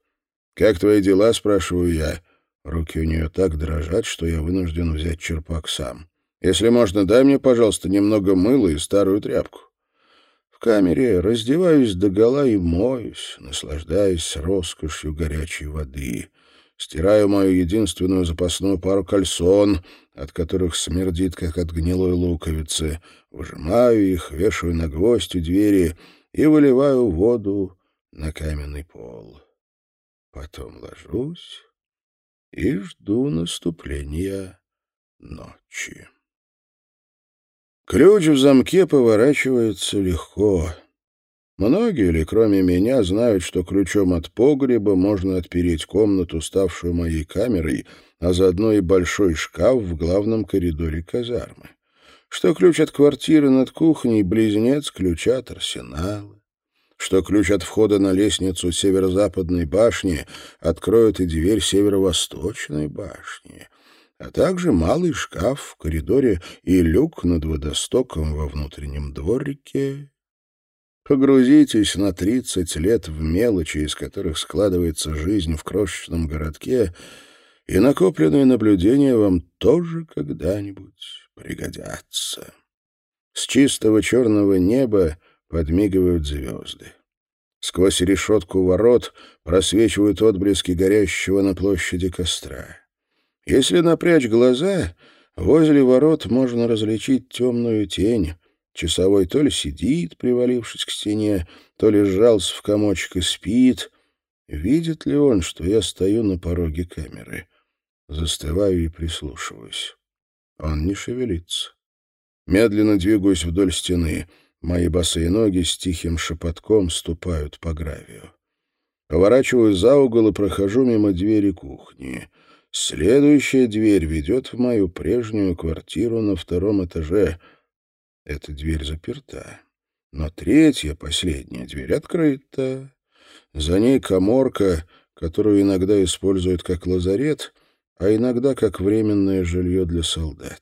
A: «Как твои дела?» — спрашиваю я. Руки у нее так дрожат, что я вынужден взять черпак сам. «Если можно, дай мне, пожалуйста, немного мыла и старую тряпку». В камере раздеваюсь догола и моюсь, наслаждаясь роскошью горячей воды стираю мою единственную запасную пару кальсон, от которых смердит, как от гнилой луковицы, выжимаю их, вешаю на гвоздь у двери и выливаю воду на каменный пол. Потом ложусь и жду наступления ночи. Ключ в замке поворачивается легко. Многие ли, кроме меня, знают, что ключом от погреба можно отпереть комнату, ставшую моей камерой, а заодно и большой шкаф в главном коридоре казармы? Что ключ от квартиры над кухней — близнец ключа от арсенала? что ключ от входа на лестницу северо-западной башни откроет и дверь северо-восточной башни, а также малый шкаф в коридоре и люк над водостоком во внутреннем дворике. Погрузитесь на тридцать лет в мелочи, из которых складывается жизнь в крошечном городке, и накопленные наблюдения вам тоже когда-нибудь пригодятся. С чистого черного неба подмигивают звезды. Сквозь решетку ворот просвечивают отблески горящего на площади костра. Если напрячь глаза, возле ворот можно различить темную тень. Часовой то ли сидит, привалившись к стене, то ли сжался в комочек и спит. Видит ли он, что я стою на пороге камеры? Застываю и прислушиваюсь. Он не шевелится. Медленно двигаюсь вдоль стены — Мои босые ноги с тихим шепотком ступают по гравию. Поворачиваю за угол и прохожу мимо двери кухни. Следующая дверь ведет в мою прежнюю квартиру на втором этаже. Эта дверь заперта. Но третья, последняя дверь открыта. За ней коморка, которую иногда используют как лазарет, а иногда как временное жилье для солдат.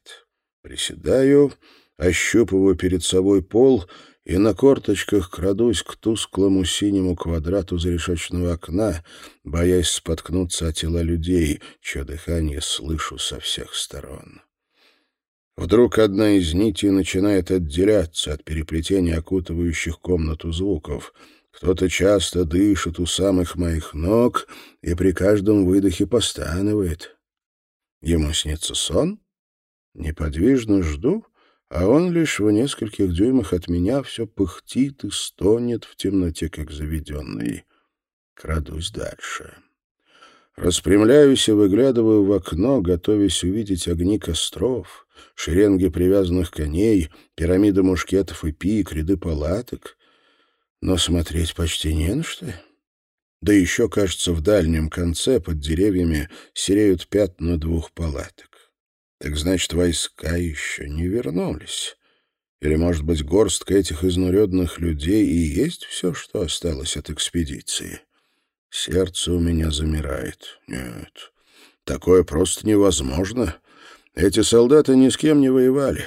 A: Приседаю ощупываю перед собой пол и на корточках крадусь к тусклому синему квадрату зарешечного окна, боясь споткнуться о тела людей, чье дыхание слышу со всех сторон. Вдруг одна из нитей начинает отделяться от переплетения окутывающих комнату звуков. Кто-то часто дышит у самых моих ног и при каждом выдохе постанывает. Ему снится сон? Неподвижно жду — а он лишь в нескольких дюймах от меня все пыхтит и стонет в темноте, как заведенный. Крадусь дальше. Распрямляюсь и выглядываю в окно, готовясь увидеть огни костров, шеренги привязанных коней, пирамиды мушкетов и пик, ряды палаток. Но смотреть почти не на что. Да еще, кажется, в дальнем конце под деревьями сереют пятна двух палаток. Так значит, войска еще не вернулись. Или, может быть, горстка этих изнуренных людей и есть все, что осталось от экспедиции? Сердце у меня замирает. Нет, такое просто невозможно. Эти солдаты ни с кем не воевали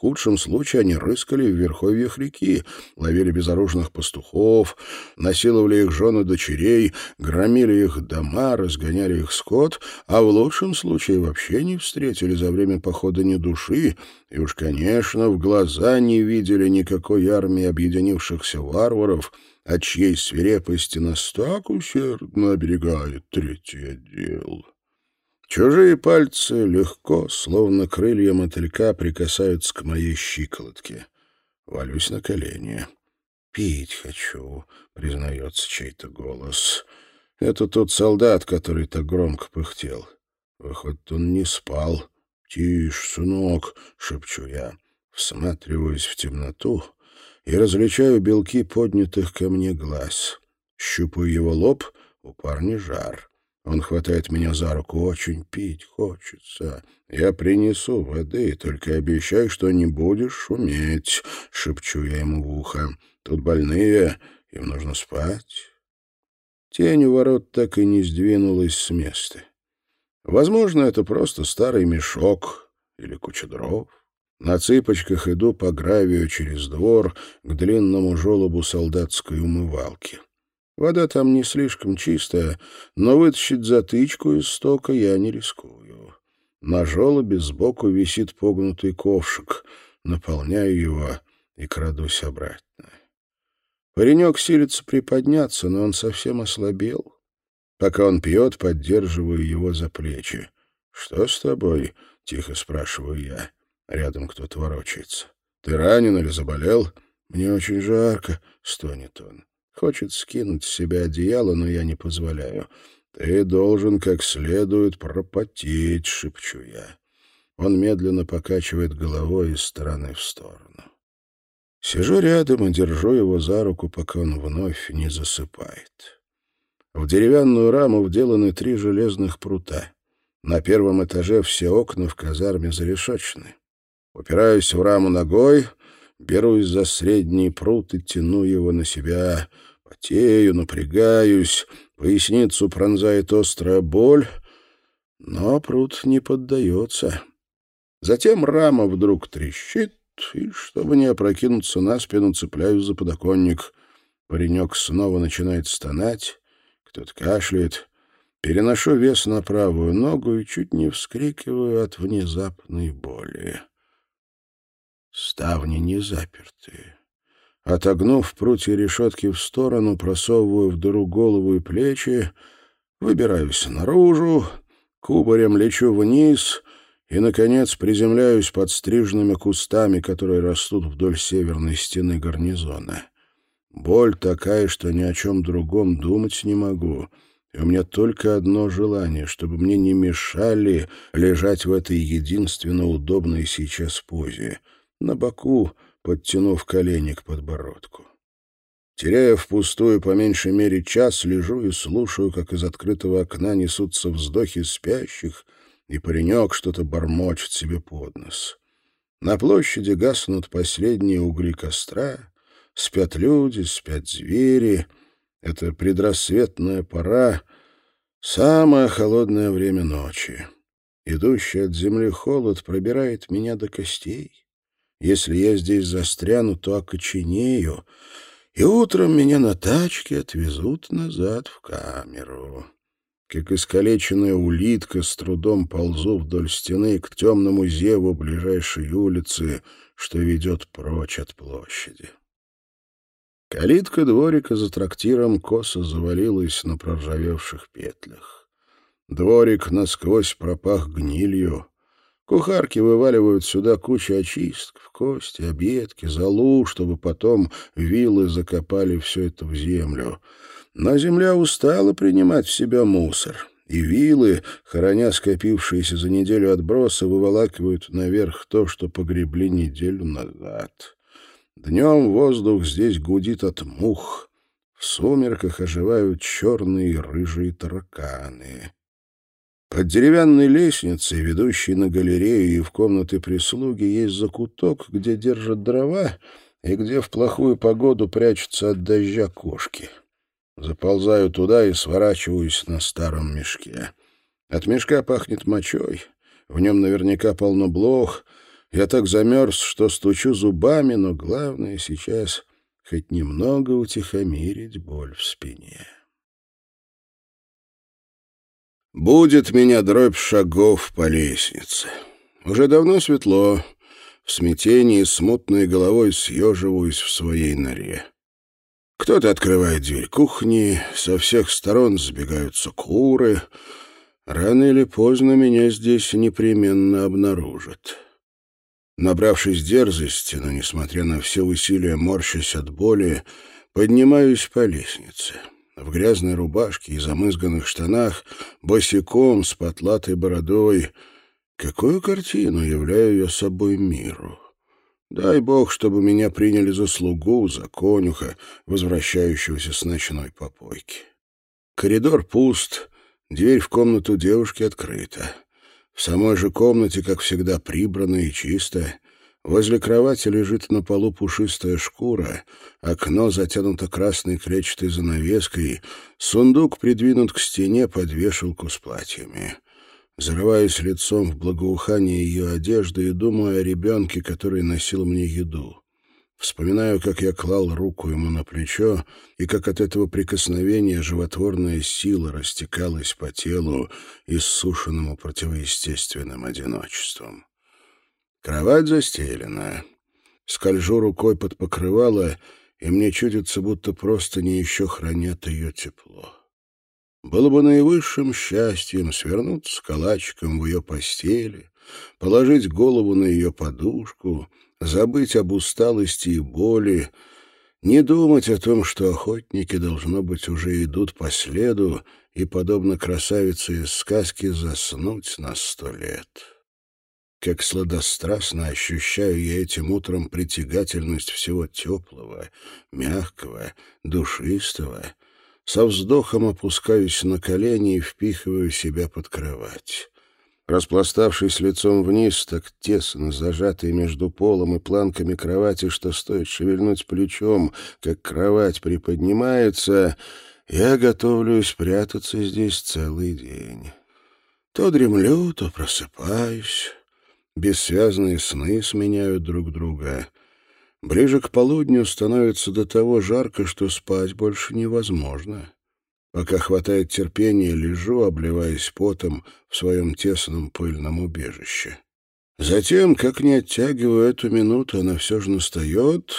A: худшем случае они рыскали в верховьях реки, ловили безоружных пастухов, насиловали их жены дочерей, громили их дома, разгоняли их скот, а в лучшем случае вообще не встретили за время похода ни души, и уж, конечно, в глаза не видели никакой армии объединившихся варваров, от чьей свирепости нас так усердно оберегает третий отдел. Чужие пальцы легко, словно крылья мотылька, прикасаются к моей щиколотке. Валюсь на колени. «Пить хочу», — признается чей-то голос. «Это тот солдат, который так громко пыхтел. Выходит, он не спал. Тише, сынок», — шепчу я. Всматриваюсь в темноту и различаю белки поднятых ко мне глаз. Щупаю его лоб, у парня жар. Он хватает меня за руку. Очень пить хочется. Я принесу воды, только обещай, что не будешь шуметь, — шепчу я ему в ухо. Тут больные, им нужно спать. Тень у ворот так и не сдвинулась с места. Возможно, это просто старый мешок или куча дров. На цыпочках иду по гравию через двор к длинному желобу солдатской умывалки. Вода там не слишком чистая, но вытащить затычку из стока я не рискую. На желобе сбоку висит погнутый ковшик. Наполняю его и крадусь обратно. Паренек силится приподняться, но он совсем ослабел. Пока он пьет, поддерживаю его за плечи. «Что с тобой?» — тихо спрашиваю я. Рядом кто-то ворочается. «Ты ранен или заболел?» «Мне очень жарко», — стонет он. Хочет скинуть с себя одеяло, но я не позволяю. Ты должен как следует пропотеть, шепчу я. Он медленно покачивает головой из стороны в сторону. Сижу рядом и держу его за руку, пока он вновь не засыпает. В деревянную раму вделаны три железных прута. На первом этаже все окна в казарме зарешочены. Упираюсь в раму ногой, берусь за средний прут и тяну его на себя. Потею, напрягаюсь, поясницу пронзает острая боль, но прут не поддается. Затем рама вдруг трещит, и, чтобы не опрокинуться на спину, цепляюсь за подоконник. Паренек снова начинает стонать, кто-то кашляет. Переношу вес на правую ногу и чуть не вскрикиваю от внезапной боли. Ставни не заперты. Отогнув прутья решетки в сторону, просовываю в дыру голову и плечи, выбираюсь наружу, кубарем лечу вниз и, наконец, приземляюсь под стрижными кустами, которые растут вдоль северной стены гарнизона. Боль такая, что ни о чем другом думать не могу — и у меня только одно желание, чтобы мне не мешали лежать в этой единственно удобной сейчас позе, на боку, подтянув колени к подбородку. Теряя впустую по меньшей мере час, лежу и слушаю, как из открытого окна несутся вздохи спящих, и паренек что-то бормочет себе под нос. На площади гаснут последние угли костра, спят люди, спят звери — это предрассветная пора, самое холодное время ночи. Идущий от земли холод пробирает меня до костей. Если я здесь застряну, то окоченею, и утром меня на тачке отвезут назад в камеру. Как искалеченная улитка с трудом ползу вдоль стены к темному зеву ближайшей улицы, что ведет прочь от площади. Калитка дворика за трактиром косо завалилась на проржавевших петлях. Дворик насквозь пропах гнилью. Кухарки вываливают сюда кучу очистков, кости, объедки, золу, чтобы потом вилы закопали все это в землю. Но земля устала принимать в себя мусор, и вилы, хороня скопившиеся за неделю отбросы, выволакивают наверх то, что погребли неделю назад. Днем воздух здесь гудит от мух. В сумерках оживают черные и рыжие тараканы. Под деревянной лестницей, ведущей на галерею и в комнаты прислуги, есть закуток, где держат дрова и где в плохую погоду прячутся от дождя кошки. Заползаю туда и сворачиваюсь на старом мешке. От мешка пахнет мочой, в нем наверняка полно блох — я так замерз, что стучу зубами, но главное сейчас хоть немного утихомирить боль в спине. Будет меня дробь шагов по лестнице. Уже давно светло. В смятении смутной головой съеживаюсь в своей норе. Кто-то открывает дверь кухни, со всех сторон сбегаются куры. Рано или поздно меня здесь непременно обнаружат. Набравшись дерзости, но, несмотря на все усилия, морщась от боли, поднимаюсь по лестнице. В грязной рубашке и замызганных штанах, босиком, с потлатой бородой. Какую картину являю я собой миру? Дай бог, чтобы меня приняли за слугу, за конюха, возвращающегося с ночной попойки. Коридор пуст, дверь в комнату девушки открыта. В самой же комнате, как всегда, прибрано и чисто. Возле кровати лежит на полу пушистая шкура, окно затянуто красной клетчатой занавеской, сундук придвинут к стене под вешалку с платьями. Зарываюсь лицом в благоухание ее одежды и думаю о ребенке, который носил мне еду. Вспоминаю, как я клал руку ему на плечо, и как от этого прикосновения животворная сила растекалась по телу, иссушенному противоестественным одиночеством. Кровать застелена. Скольжу рукой под покрывало, и мне чудится, будто просто не еще хранят ее тепло. Было бы наивысшим счастьем свернуться калачиком в ее постели, положить голову на ее подушку — забыть об усталости и боли Не думать о том, что охотники, должно быть, уже идут по следу и, подобно красавице из сказки, заснуть на сто лет. Как сладострастно ощущаю я этим утром притягательность всего теплого, мягкого, душистого. Со вздохом опускаюсь на колени и впихиваю себя под кровать. Распластавшись лицом вниз, так тесно зажатый между полом и планками кровати, что стоит шевельнуть плечом, как кровать приподнимается, я готовлюсь прятаться здесь целый день. То дремлю, то просыпаюсь. Бессвязные сны сменяют друг друга. Ближе к полудню становится до того жарко, что спать больше невозможно. Пока хватает терпения, лежу, обливаясь потом в своем тесном пыльном убежище. Затем, как не оттягиваю эту минуту, она все же настает,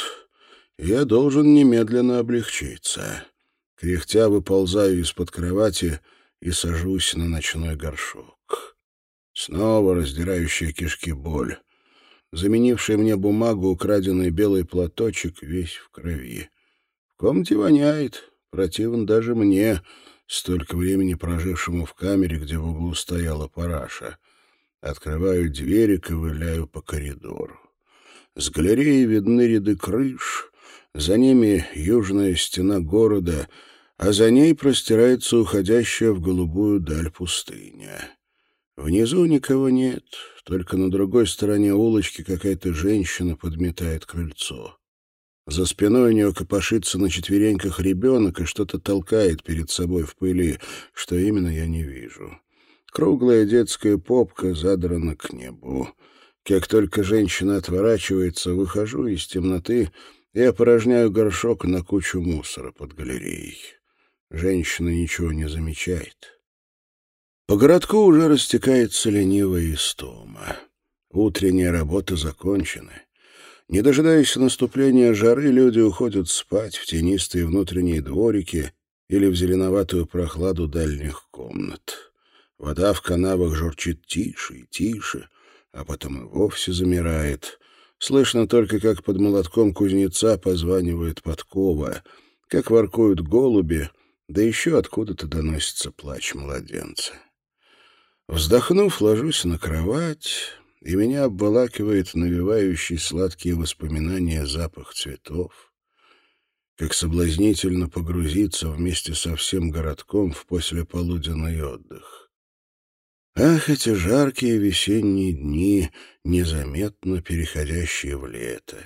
A: и я должен немедленно облегчиться. Кряхтя выползаю из-под кровати и сажусь на ночной горшок. Снова раздирающая кишки боль. Заменивший мне бумагу украденный белый платочек весь в крови. В комнате воняет, противен даже мне, столько времени прожившему в камере, где в углу стояла параша. Открываю дверь и ковыляю по коридору. С галереи видны ряды крыш, за ними южная стена города, а за ней простирается уходящая в голубую даль пустыня. Внизу никого нет, только на другой стороне улочки какая-то женщина подметает крыльцо. За спиной у нее копошится на четвереньках ребенок и что-то толкает перед собой в пыли, что именно я не вижу. Круглая детская попка задрана к небу. Как только женщина отворачивается, выхожу из темноты и опорожняю горшок на кучу мусора под галереей. Женщина ничего не замечает. По городку уже растекается ленивая истома. Утренняя работа закончена. Не дожидаясь наступления жары, люди уходят спать в тенистые внутренние дворики или в зеленоватую прохладу дальних комнат. Вода в канавах журчит тише и тише, а потом и вовсе замирает. Слышно только, как под молотком кузнеца позванивает подкова, как воркуют голуби, да еще откуда-то доносится плач младенца. Вздохнув, ложусь на кровать, и меня обволакивает навевающий сладкие воспоминания запах цветов. Как соблазнительно погрузиться вместе со всем городком в послеполуденный отдых. Ах, эти жаркие весенние дни, незаметно переходящие в лето!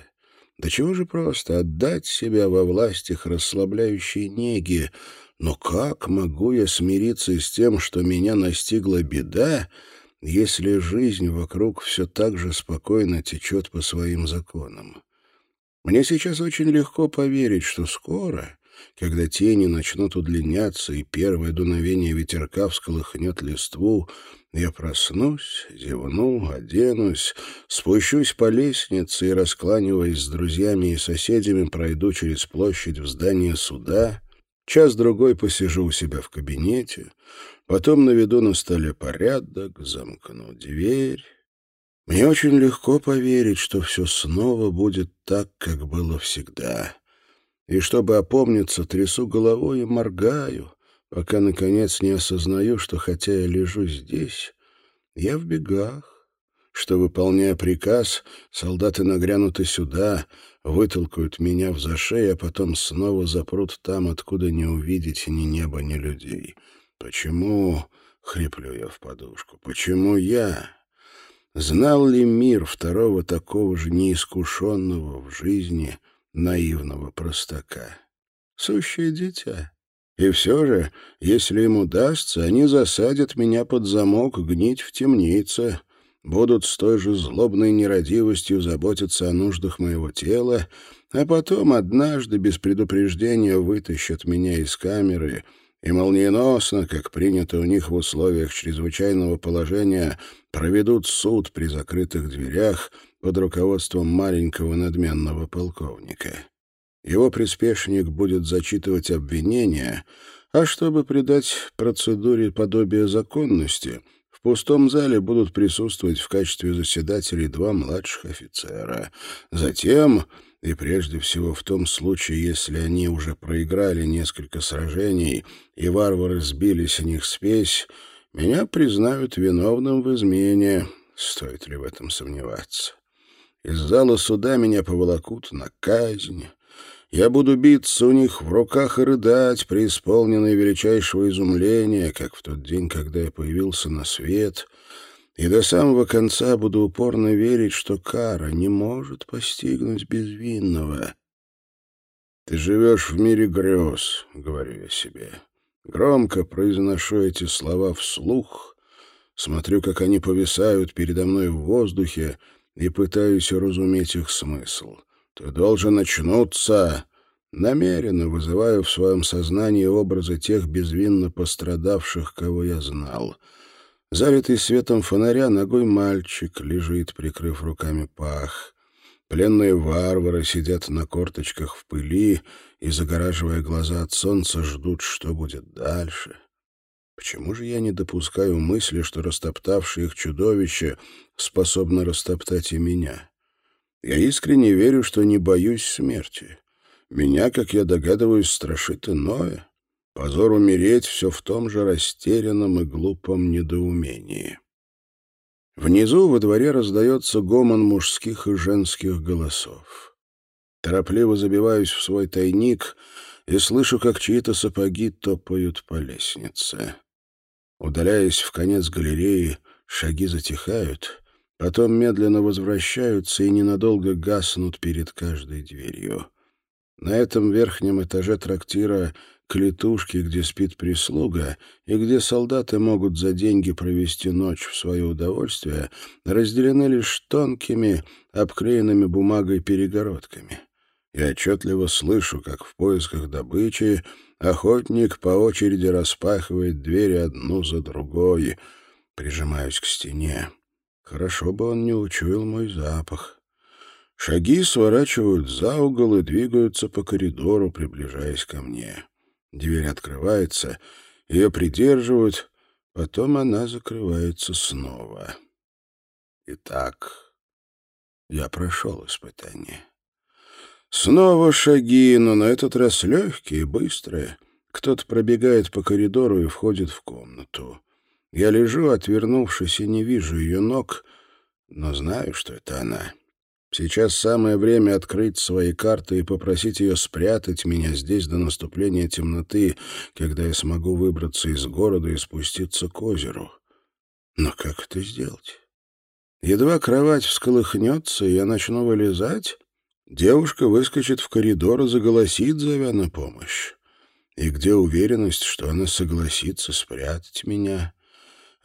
A: Да чего же просто отдать себя во власть их расслабляющей неги, но как могу я смириться с тем, что меня настигла беда, если жизнь вокруг все так же спокойно течет по своим законам? Мне сейчас очень легко поверить, что скоро, когда тени начнут удлиняться и первое дуновение ветерка всколыхнет листву, я проснусь, зевну, оденусь, спущусь по лестнице и, раскланиваясь с друзьями и соседями, пройду через площадь в здание суда — Час-другой посижу у себя в кабинете, потом наведу на столе порядок, замкну дверь. Мне очень легко поверить, что все снова будет так, как было всегда. И чтобы опомниться, трясу головой и моргаю, пока, наконец, не осознаю, что, хотя я лежу здесь, я в бегах что, выполняя приказ, солдаты нагрянуты сюда, вытолкают меня в зашей, а потом снова запрут там, откуда не увидеть ни неба, ни людей. Почему, — хриплю я в подушку, — почему я? Знал ли мир второго такого же неискушенного в жизни наивного простака? Сущее дитя. И все же, если им удастся, они засадят меня под замок гнить в темнице, будут с той же злобной нерадивостью заботиться о нуждах моего тела, а потом однажды без предупреждения вытащат меня из камеры и молниеносно, как принято у них в условиях чрезвычайного положения, проведут суд при закрытых дверях под руководством маленького надменного полковника. Его приспешник будет зачитывать обвинения, а чтобы придать процедуре подобие законности — пустом зале будут присутствовать в качестве заседателей два младших офицера. Затем, И прежде всего в том случае, если они уже проиграли несколько сражений, и варвары сбили с них спесь, меня признают виновным в измене. Стоит ли в этом сомневаться? Из зала суда меня поволокут на казнь. Я буду биться у них в руках и рыдать, преисполненный величайшего изумления, как в тот день, когда я появился на свет, и до самого конца буду упорно верить, что кара не может постигнуть безвинного. «Ты живешь в мире грез», — говорю я себе. Громко произношу эти слова вслух, смотрю, как они повисают передо мной в воздухе, и пытаюсь уразуметь их смысл. Ты должен очнуться. Намеренно вызываю в своем сознании образы тех безвинно пострадавших, кого я знал. Залитый светом фонаря ногой мальчик лежит, прикрыв руками пах. Пленные варвары сидят на корточках в пыли и, загораживая глаза от солнца, ждут, что будет дальше. Почему же я не допускаю мысли, что растоптавшее их чудовище способно растоптать и меня? Я искренне верю, что не боюсь смерти. Меня, как я догадываюсь, страшит иное. Позор умереть все в том же растерянном и глупом недоумении. Внизу во дворе раздается гомон мужских и женских голосов. Торопливо забиваюсь в свой тайник и слышу, как чьи-то сапоги топают по лестнице. Удаляясь в конец галереи, шаги затихают, Потом медленно возвращаются и ненадолго гаснут перед каждой дверью. На этом верхнем этаже трактира клетушки, где спит прислуга, и где солдаты могут за деньги провести ночь в свое удовольствие, разделены лишь тонкими, обклеенными бумагой перегородками. Я отчетливо слышу, как в поисках добычи охотник по очереди распахивает двери одну за другой. Прижимаюсь к стене. Хорошо бы он не учуял мой запах. Шаги сворачивают за угол и двигаются по коридору, приближаясь ко мне. Дверь открывается, ее придерживают, потом она закрывается снова. Итак, я прошел испытание. Снова шаги, но на этот раз легкие, быстрые. Кто-то пробегает по коридору и входит в комнату. Я лежу, отвернувшись, и не вижу ее ног, но знаю, что это она. Сейчас самое время открыть свои карты и попросить ее спрятать меня здесь до наступления темноты, когда я смогу выбраться из города и спуститься к озеру. Но как это сделать? Едва кровать всколыхнется, и я начну вылезать, девушка выскочит в коридор и заголосит, зовя на помощь. И где уверенность, что она согласится спрятать меня?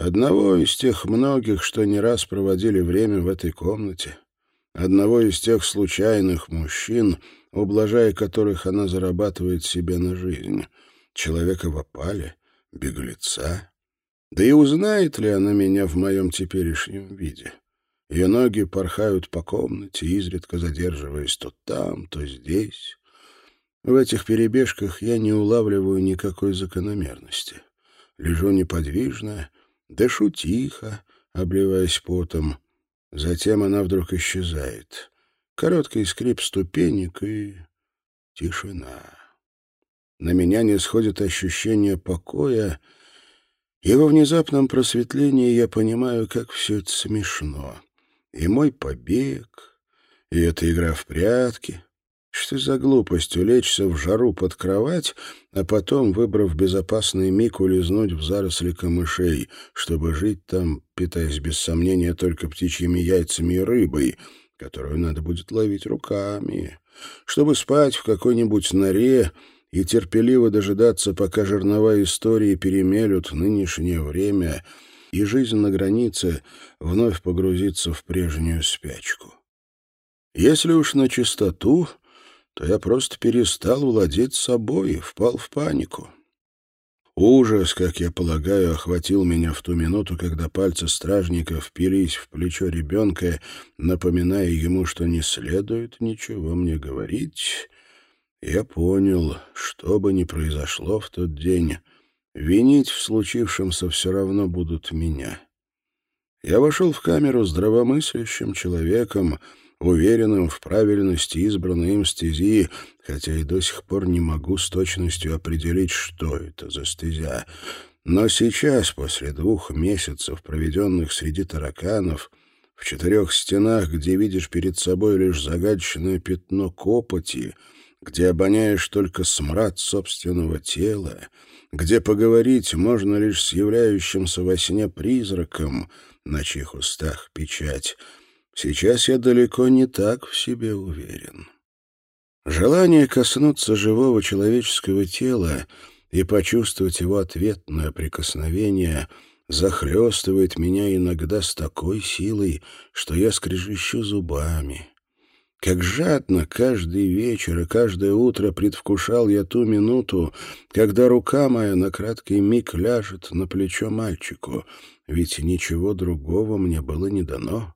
A: Одного из тех многих, что не раз проводили время в этой комнате. Одного из тех случайных мужчин, ублажая которых она зарабатывает себе на жизнь. Человека в опале, беглеца. Да и узнает ли она меня в моем теперешнем виде? Ее ноги порхают по комнате, изредка задерживаясь то там, то здесь. В этих перебежках я не улавливаю никакой закономерности. Лежу неподвижно, Дышу тихо, обливаясь потом. Затем она вдруг исчезает. Короткий скрип ступенек и тишина. На меня не сходит ощущение покоя, и во внезапном просветлении я понимаю, как все это смешно. И мой побег, и эта игра в прятки, что за глупость улечься в жару под кровать, а потом, выбрав безопасный миг, улизнуть в заросли камышей, чтобы жить там, питаясь без сомнения только птичьими яйцами и рыбой, которую надо будет ловить руками, чтобы спать в какой-нибудь норе и терпеливо дожидаться, пока жернова истории перемелют нынешнее время, и жизнь на границе вновь погрузится в прежнюю спячку. Если уж на чистоту, то я просто перестал владеть собой и впал в панику. Ужас, как я полагаю, охватил меня в ту минуту, когда пальцы стражника впились в плечо ребенка, напоминая ему, что не следует ничего мне говорить. Я понял, что бы ни произошло в тот день, винить в случившемся все равно будут меня. Я вошел в камеру здравомыслящим человеком, уверенным в правильности избранной им стези, хотя и до сих пор не могу с точностью определить, что это за стезя. Но сейчас, после двух месяцев, проведенных среди тараканов, в четырех стенах, где видишь перед собой лишь загадочное пятно копоти, где обоняешь только смрад собственного тела, где поговорить можно лишь с являющимся во сне призраком, на чьих устах печать, сейчас я далеко не так в себе уверен. Желание коснуться живого человеческого тела и почувствовать его ответное прикосновение захлестывает меня иногда с такой силой, что я скрежещу зубами. Как жадно каждый вечер и каждое утро предвкушал я ту минуту, когда рука моя на краткий миг ляжет на плечо мальчику, ведь ничего другого мне было не дано.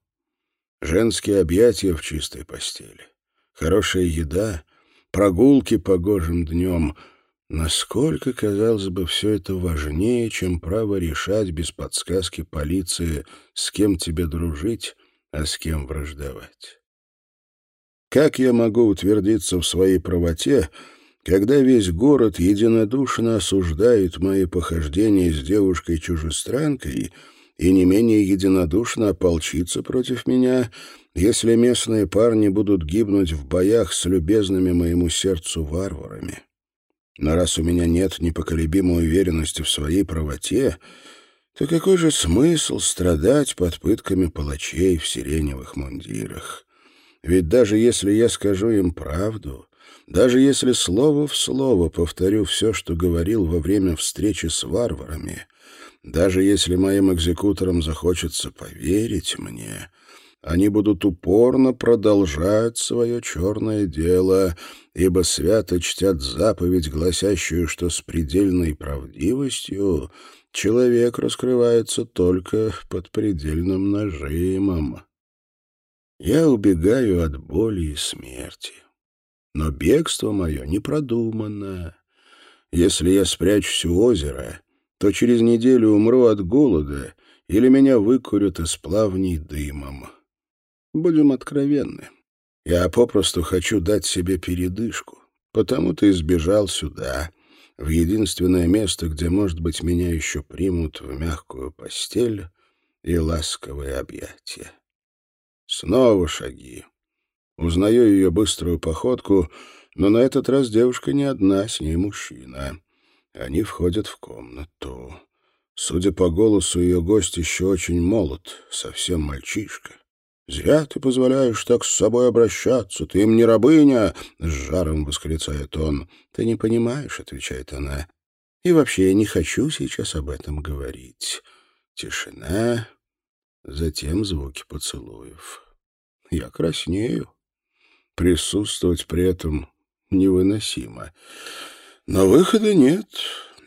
A: Женские объятия в чистой постели, хорошая еда, прогулки погожим днем — Насколько, казалось бы, все это важнее, чем право решать без подсказки полиции, с кем тебе дружить, а с кем враждовать. Как я могу утвердиться в своей правоте, когда весь город единодушно осуждает мои похождения с девушкой-чужестранкой и не менее единодушно ополчится против меня, если местные парни будут гибнуть в боях с любезными моему сердцу варварами? Но раз у меня нет непоколебимой уверенности в своей правоте, то какой же смысл страдать под пытками палачей в сиреневых мундирах? Ведь даже если я скажу им правду, даже если слово в слово повторю все, что говорил во время встречи с варварами, даже если моим экзекуторам захочется поверить мне, они будут упорно продолжать свое черное дело, ибо свято чтят заповедь, гласящую, что с предельной правдивостью человек раскрывается только под предельным нажимом. Я убегаю от боли и смерти. Но бегство мое непродуманно. Если я спрячусь у озера, то через неделю умру от голода или меня выкурят из плавней дымом. Будем откровенны. Я попросту хочу дать себе передышку, потому-то избежал сюда, в единственное место, где, может быть, меня еще примут в мягкую постель и ласковые объятия. Снова шаги. Узнаю ее быструю походку, но на этот раз девушка не одна, с ней мужчина. Они входят в комнату. Судя по голосу, ее гость еще очень молод, совсем мальчишка. «Зря ты позволяешь так с собой обращаться, ты им не рабыня!» — с жаром восклицает он. «Ты не понимаешь», — отвечает она. «И вообще я не хочу сейчас об этом говорить». Тишина, затем звуки поцелуев. Я краснею. Присутствовать при этом невыносимо. Но выхода нет,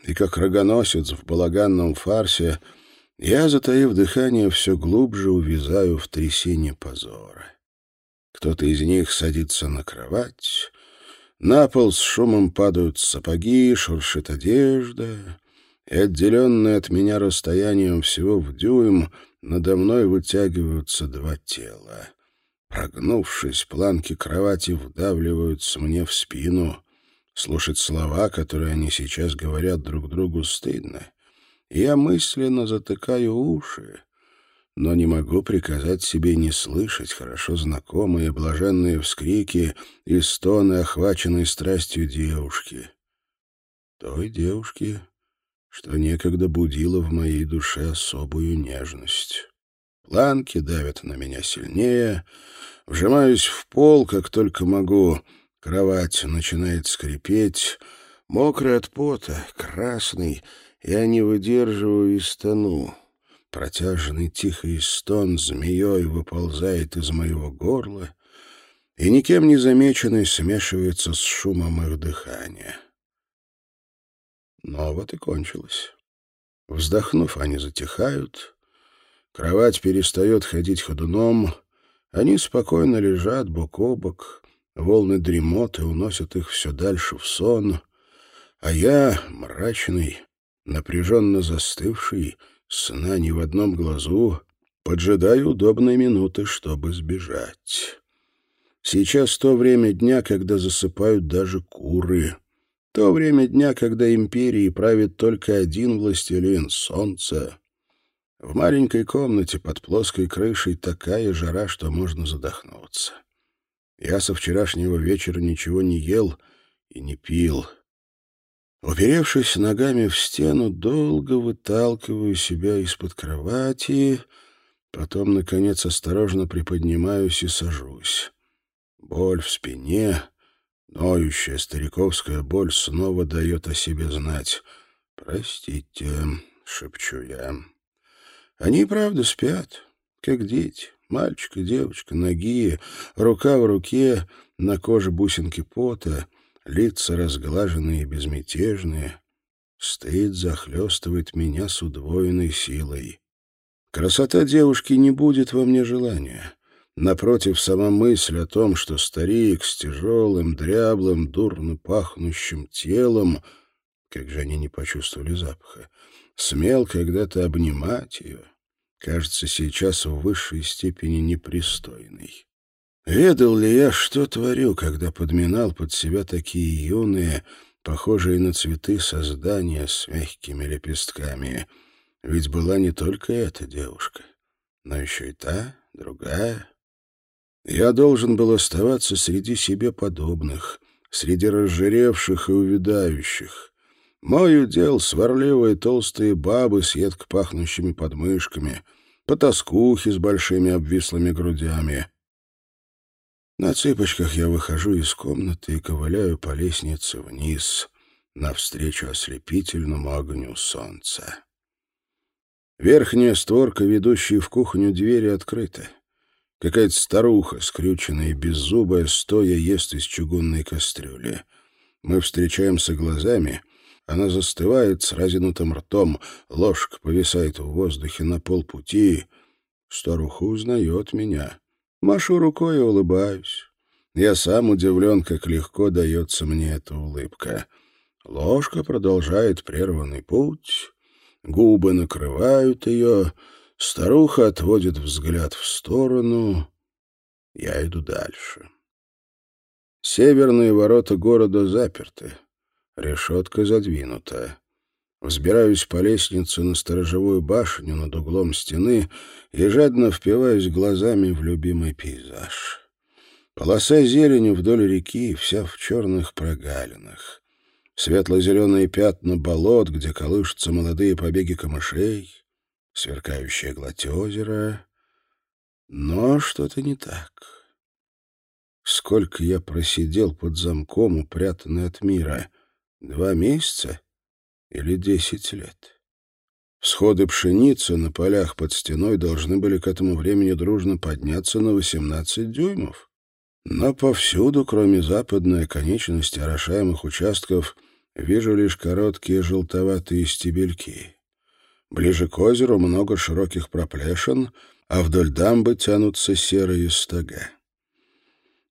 A: и как рогоносец в балаганном фарсе я, затаив дыхание, все глубже увязаю в трясине позора. Кто-то из них садится на кровать, на пол с шумом падают сапоги, шуршит одежда, и, отделенные от меня расстоянием всего в дюйм, надо мной вытягиваются два тела. Прогнувшись, планки кровати вдавливаются мне в спину. Слушать слова, которые они сейчас говорят друг другу, стыдно. Я мысленно затыкаю уши, но не могу приказать себе не слышать хорошо знакомые блаженные вскрики и стоны, охваченные страстью девушки. Той девушки, что некогда будила в моей душе особую нежность. Планки давят на меня сильнее, вжимаюсь в пол, как только могу. Кровать начинает скрипеть, мокрый от пота, красный — я не выдерживаю и стону. Протяжный тихий стон змеей выползает из моего горла и никем не замеченный смешивается с шумом их дыхания. Но вот и кончилось. Вздохнув, они затихают, кровать перестает ходить ходуном, они спокойно лежат бок о бок, волны дремоты уносят их все дальше в сон, а я, мрачный, напряженно застывший, сна ни в одном глазу, поджидаю удобной минуты, чтобы сбежать. Сейчас то время дня, когда засыпают даже куры. То время дня, когда империей правит только один властелин — солнце. В маленькой комнате под плоской крышей такая жара, что можно задохнуться. Я со вчерашнего вечера ничего не ел и не пил. Уперевшись ногами в стену, долго выталкиваю себя из-под кровати, потом, наконец, осторожно приподнимаюсь и сажусь. Боль в спине, ноющая стариковская боль снова дает о себе знать. «Простите», — шепчу я. Они, правда, спят, как дети. Мальчик и девочка, ноги, рука в руке, на коже бусинки пота, лица разглаженные и безмятежные. Стыд захлестывает меня с удвоенной силой. Красота девушки не будет во мне желания. Напротив, сама мысль о том, что старик с тяжелым, дряблым, дурно пахнущим телом, как же они не почувствовали запаха, смел когда-то обнимать ее, кажется сейчас в высшей степени непристойной. Ведал ли я, что творю, когда подминал под себя такие юные, похожие на цветы создания с мягкими лепестками? Ведь была не только эта девушка, но еще и та, другая. Я должен был оставаться среди себе подобных, среди разжиревших и увядающих, Мой удел сварливые толстые бабы с едко пахнущими подмышками, потаскухи с большими обвислыми грудями. На цыпочках я выхожу из комнаты и ковыляю по лестнице вниз, навстречу ослепительному огню солнца. Верхняя створка, ведущая в кухню двери, открыта. Какая-то старуха, скрюченная и беззубая, стоя ест из чугунной кастрюли. Мы встречаемся глазами, она застывает с разинутым ртом, ложка повисает в воздухе на полпути. Старуха узнает меня. Машу рукой и улыбаюсь. Я сам удивлен, как легко дается мне эта улыбка. Ложка продолжает прерванный путь, губы накрывают ее, старуха отводит взгляд в сторону. Я иду дальше. Северные ворота города заперты. Решетка задвинута. Взбираюсь по лестнице на сторожевую башню над углом стены и жадно впиваюсь глазами в любимый пейзаж. Полоса зелени вдоль реки, вся в черных прогалинах. Светло-зеленые пятна болот, где колышутся молодые побеги камышей, сверкающая гладь озера. Но что-то не так. Сколько я просидел под замком, упрятанный от мира — Два месяца или десять лет? Всходы пшеницы на полях под стеной должны были к этому времени дружно подняться на восемнадцать дюймов. Но повсюду, кроме западной конечности орошаемых участков, вижу лишь короткие желтоватые стебельки. Ближе к озеру много широких проплешин, а вдоль дамбы тянутся серые стога.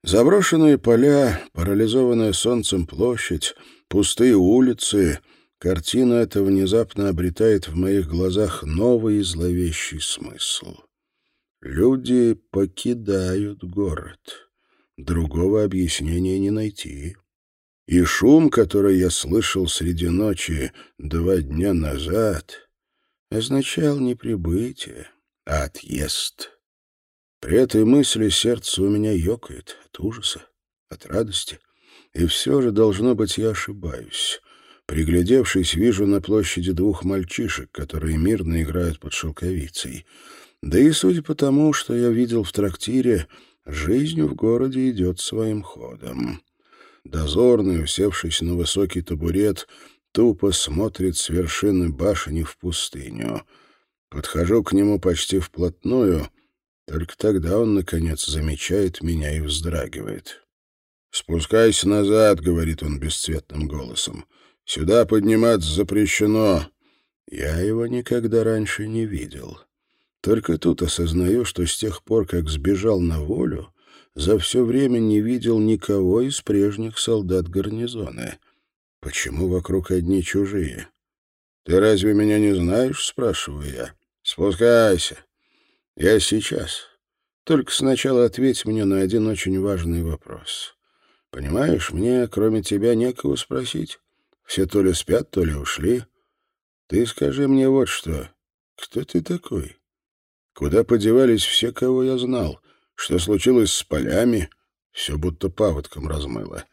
A: Заброшенные поля, парализованная солнцем площадь — Пустые улицы. Картина эта внезапно обретает в моих глазах новый зловещий смысл. Люди покидают город. Другого объяснения не найти. И шум, который я слышал среди ночи два дня назад, означал не прибытие, а отъезд. При этой мысли сердце у меня ёкает от ужаса, от радости. И все же, должно быть, я ошибаюсь. Приглядевшись, вижу на площади двух мальчишек, которые мирно играют под шелковицей. Да и судя по тому, что я видел в трактире, жизнь в городе идет своим ходом. Дозорный, усевшись на высокий табурет, тупо смотрит с вершины башни в пустыню. Подхожу к нему почти вплотную, только тогда он, наконец, замечает меня и вздрагивает. «Спускайся назад», — говорит он бесцветным голосом. «Сюда подниматься запрещено». Я его никогда раньше не видел. Только тут осознаю, что с тех пор, как сбежал на волю, за все время не видел никого из прежних солдат гарнизона. Почему вокруг одни чужие? «Ты разве меня не знаешь?» — спрашиваю я. «Спускайся. Я сейчас. Только сначала ответь мне на один очень важный вопрос. Понимаешь, мне, кроме тебя, некого спросить. Все то ли спят, то ли ушли. Ты скажи мне вот что. Кто ты такой? Куда подевались все, кого я знал? Что случилось с полями? Все будто паводком размыло.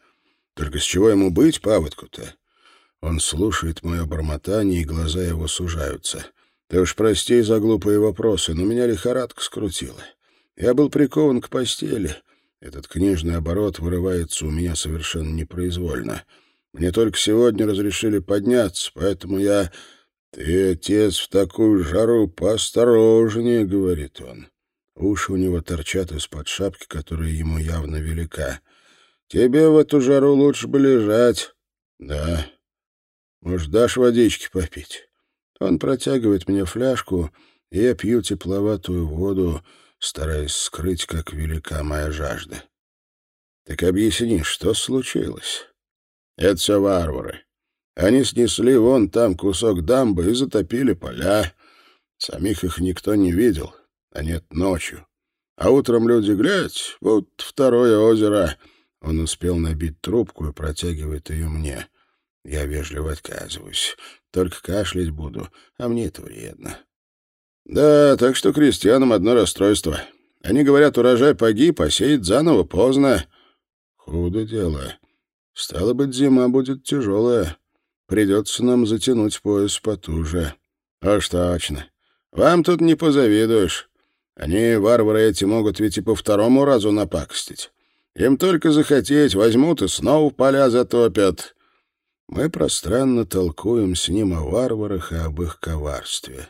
A: Только с чего ему быть, паводку-то? Он слушает мое бормотание, и глаза его сужаются. Ты уж прости за глупые вопросы, но меня лихорадка скрутила. Я был прикован к постели. Этот книжный оборот вырывается у меня совершенно непроизвольно. Мне только сегодня разрешили подняться, поэтому я... «Ты, отец, в такую жару поосторожнее», — говорит он. Уши у него торчат из-под шапки, которая ему явно велика. «Тебе в эту жару лучше бы лежать». «Да. Может, дашь водички попить?» Он протягивает мне фляжку, и я пью тепловатую воду, стараясь скрыть, как велика моя жажда. «Так объясни, что случилось?» «Это все варвары. Они снесли вон там кусок дамбы и затопили поля. Самих их никто не видел, а нет ночью. А утром люди, глядь, вот второе озеро. Он успел набить трубку и протягивает ее мне. Я вежливо отказываюсь. Только кашлять буду, а мне это вредно. Да, так что крестьянам одно расстройство. Они говорят, урожай погиб, а сеять заново поздно. Худо дело. Стало быть, зима будет тяжелая. Придется нам затянуть пояс потуже. Аж точно. Вам тут не позавидуешь. Они, варвары эти, могут ведь и по второму разу напакостить. Им только захотеть, возьмут и снова поля затопят. Мы пространно толкуем с ним о варварах и об их коварстве.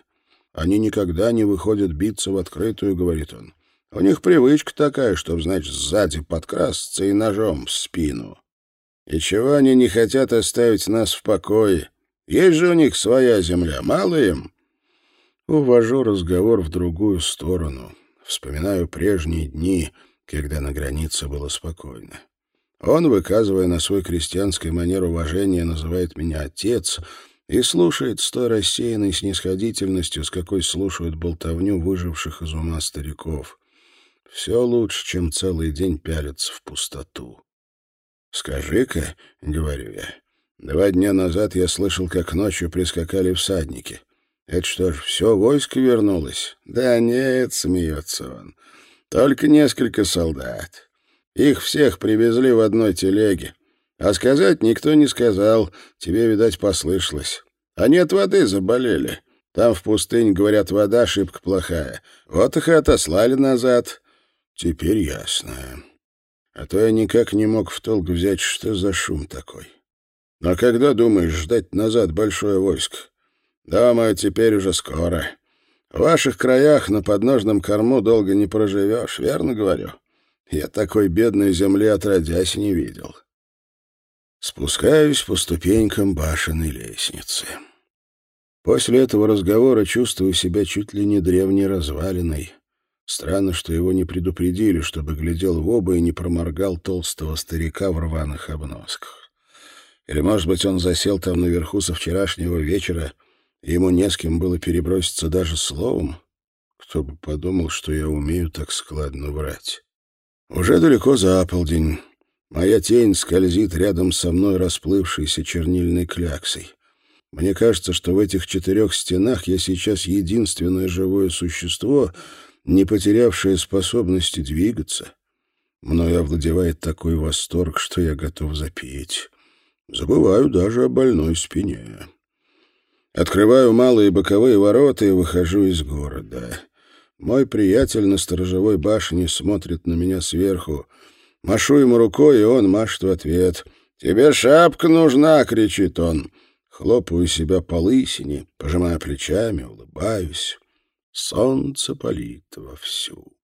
A: Они никогда не выходят биться в открытую, — говорит он. У них привычка такая, чтобы, значит, сзади подкрасться и ножом в спину. И чего они не хотят оставить нас в покое? Есть же у них своя земля, мало им? Увожу разговор в другую сторону. Вспоминаю прежние дни, когда на границе было спокойно. Он, выказывая на свой крестьянский манер уважения, называет меня «отец», и слушает с той рассеянной снисходительностью, с какой слушают болтовню выживших из ума стариков. Все лучше, чем целый день пялиться в пустоту. «Скажи-ка», — говорю я, — «два дня назад я слышал, как ночью прискакали всадники. Это что ж, все войско вернулось?» «Да нет», — смеется он, — «только несколько солдат. Их всех привезли в одной телеге. А сказать никто не сказал, тебе, видать, послышалось. А нет воды, заболели. Там в пустыне, говорят, вода шибко плохая. Вот их и отослали назад. Теперь ясно. А то я никак не мог в толк взять, что за шум такой. Но когда думаешь ждать назад большое войско? Думаю, теперь уже скоро. В ваших краях на подножном корму долго не проживешь, верно говорю? Я такой бедной земли отродясь не видел. Спускаюсь по ступенькам башенной лестницы. После этого разговора чувствую себя чуть ли не древней развалиной. Странно, что его не предупредили, чтобы глядел в оба и не проморгал толстого старика в рваных обносках. Или, может быть, он засел там наверху со вчерашнего вечера, и ему не с кем было переброситься даже словом? Кто бы подумал, что я умею так складно врать. Уже далеко за полдень. Моя тень скользит рядом со мной расплывшейся чернильной кляксой. Мне кажется, что в этих четырех стенах я сейчас единственное живое существо — не потерявшая способности двигаться. Мною овладевает такой восторг, что я готов запеть. Забываю даже о больной спине. Открываю малые боковые ворота и выхожу из города. Мой приятель на сторожевой башне смотрит на меня сверху. Машу ему рукой, и он машет в ответ. «Тебе шапка нужна!» — кричит он. Хлопаю себя по лысине, пожимаю плечами, улыбаюсь. Солнце палит вовсю.